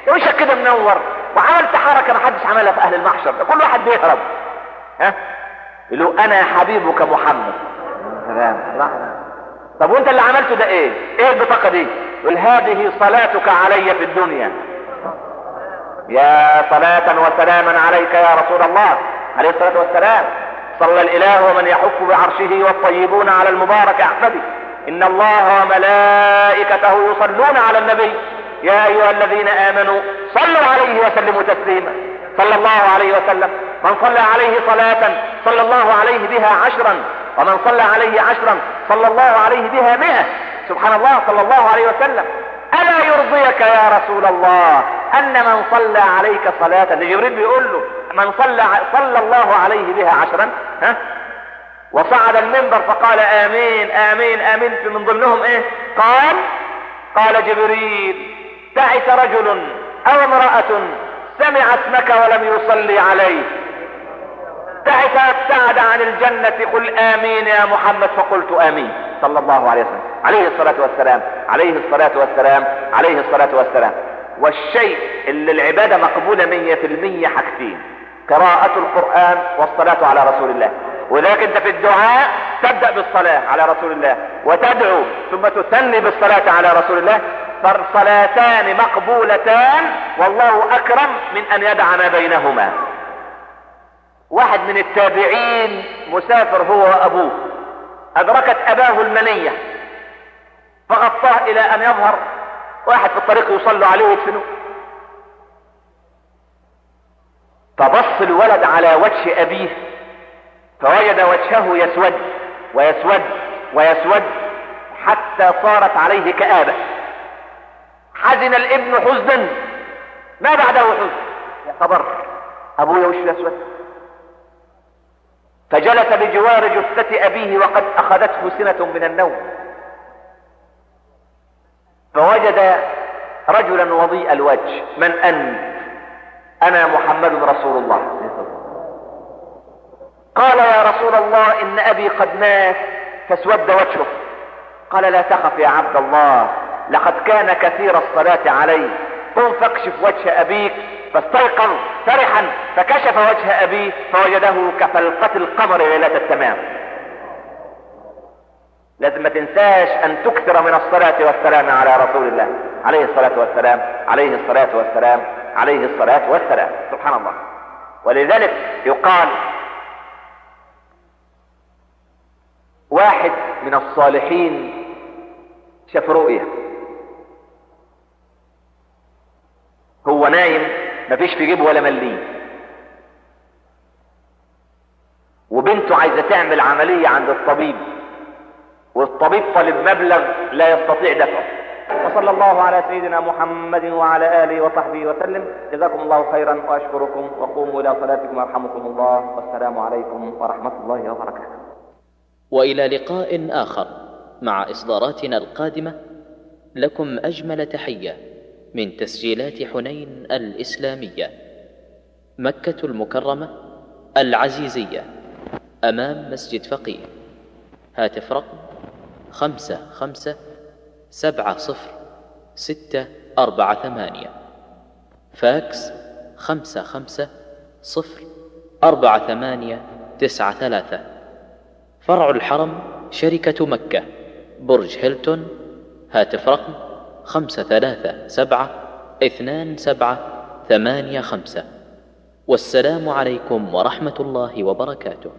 B: وشك كده منور. وعملت حركة ما حدش عملها في أهل المحشر ده. كل واحد بيهرب. ها؟ يقول له أنا حبيبك محمد. طب وانت اللي عملته ده إيه؟ إيه البطاقة دي؟ يقول هذه صلاتك علي في الدنيا. يا صلاة وسلاما عليك يا رسول الله. عليه الصلاة والسلام. صلى الإله ومن يحف بعرشه والطيبون على المبارك أحمد إن الله وملائكته يصلون على النبي. يا أيها الذين آمنوا صلوا عليه وسلموا تسليما. صلى الله عليه وسلم. من صلى عليه صلاة صلى الله عليه بها عشرا ومن صلى عليه عشرا صلى الله عليه بها مئة. سبحان الله صلى الله عليه وسلم. ألا يرضيك يا رسول الله أن من صلى عليك صلاة؟ جبريل بيقول له من صلى صلى الله عليه بها عشرا ها؟ وصعد المنبر فقال آمين آمين آمين. في من ضمنهم إيه؟ قال قال جبريل تعس رجل أو امرأة سمع اسمك ولم يصلي عليه تعس أبتعد عن الجنة قل آمين يا محمد. فقلت آمين. صلى الله عليه وسلم. عليه الصلاة والسلام. عليه الصلاة والسلام. عليه الصلاة والسلام. والشيء اللي العبادة مقبولة مية في المية حاجتين. قراءة القرآن والصلاة على رسول الله. وذلك انت في الدعاء تبدأ بالصلاة على رسول الله. وتدعو ثم تثني بالصلاة على رسول الله. فالصلاتان مقبولتان. والله أكرم من أن يدع ما بينهما. واحد من التابعين مسافر هو وأبوه. أدركت أباه المنية. فغطاه إلى أن يظهر. واحد في الطريق يصلوا عليه ويدفنوه فبص الولد على وجه أبيه. فوجد وجهه يسود ويسود ويسود حتى صارت عليه كآبة. حزن الابن حزنا. ما بعده حزن. يا خبر أبويا وش يسود فجلس بجوار جثة أبيه وقد أخذته سنة من النوم. فوجد رجلا وضيء الوجه. من أنت؟ أنا محمد رسول الله. قال يا رسول الله إن أبي قد مات فاسود وجهه. قال لا تخف يا عبد الله لقد كان كثير الصلاة عليه قم فاكشف وجه أبيك فاستيقظ فرحا فكشف وجه أبيه فوجده كفلقة القمر ليلة التمام. لازم ما تنساش أن تكثر من الصلاة والسلام على رسول الله. عليه الصلاة والسلام عليه الصلاة والسلام عليه الصلاة والسلام. سبحان الله. ولذلك يقال واحد من الصالحين شاف رؤية. هو نايم مفيش في جيبه ولا مليم. وبنته عايزة تعمل عملية عند الطبيب. والطبيب طالب مبلغ لا يستطيع دفعه. وصلى الله على سيدنا محمد وعلى آله وصحبه وسلم. جزاكم الله خيرا وأشكركم. وقوموا إلى صلاتكم يرحمكم الله. والسلام عليكم ورحمة الله وبركاته.
A: وإلى لقاء آخر مع إصداراتنا القادمة. لكم أجمل تحية. من تسجيلات حنين الإسلامية مكة المكرمة العزيزية أمام مسجد فقيه. هاتف رقم خمسة خمسة سبعة صفر ستة أربعة ثمانية. فاكس خمسة خمسة صفر أربعة ثمانية تسعة ثلاثة. فرع الحرم شركة مكة برج هيلتون. هاتف رقم خمسة ثلاثة سبعة اثنان سبعة ثمانية خمسة. والسلام عليكم ورحمة الله وبركاته.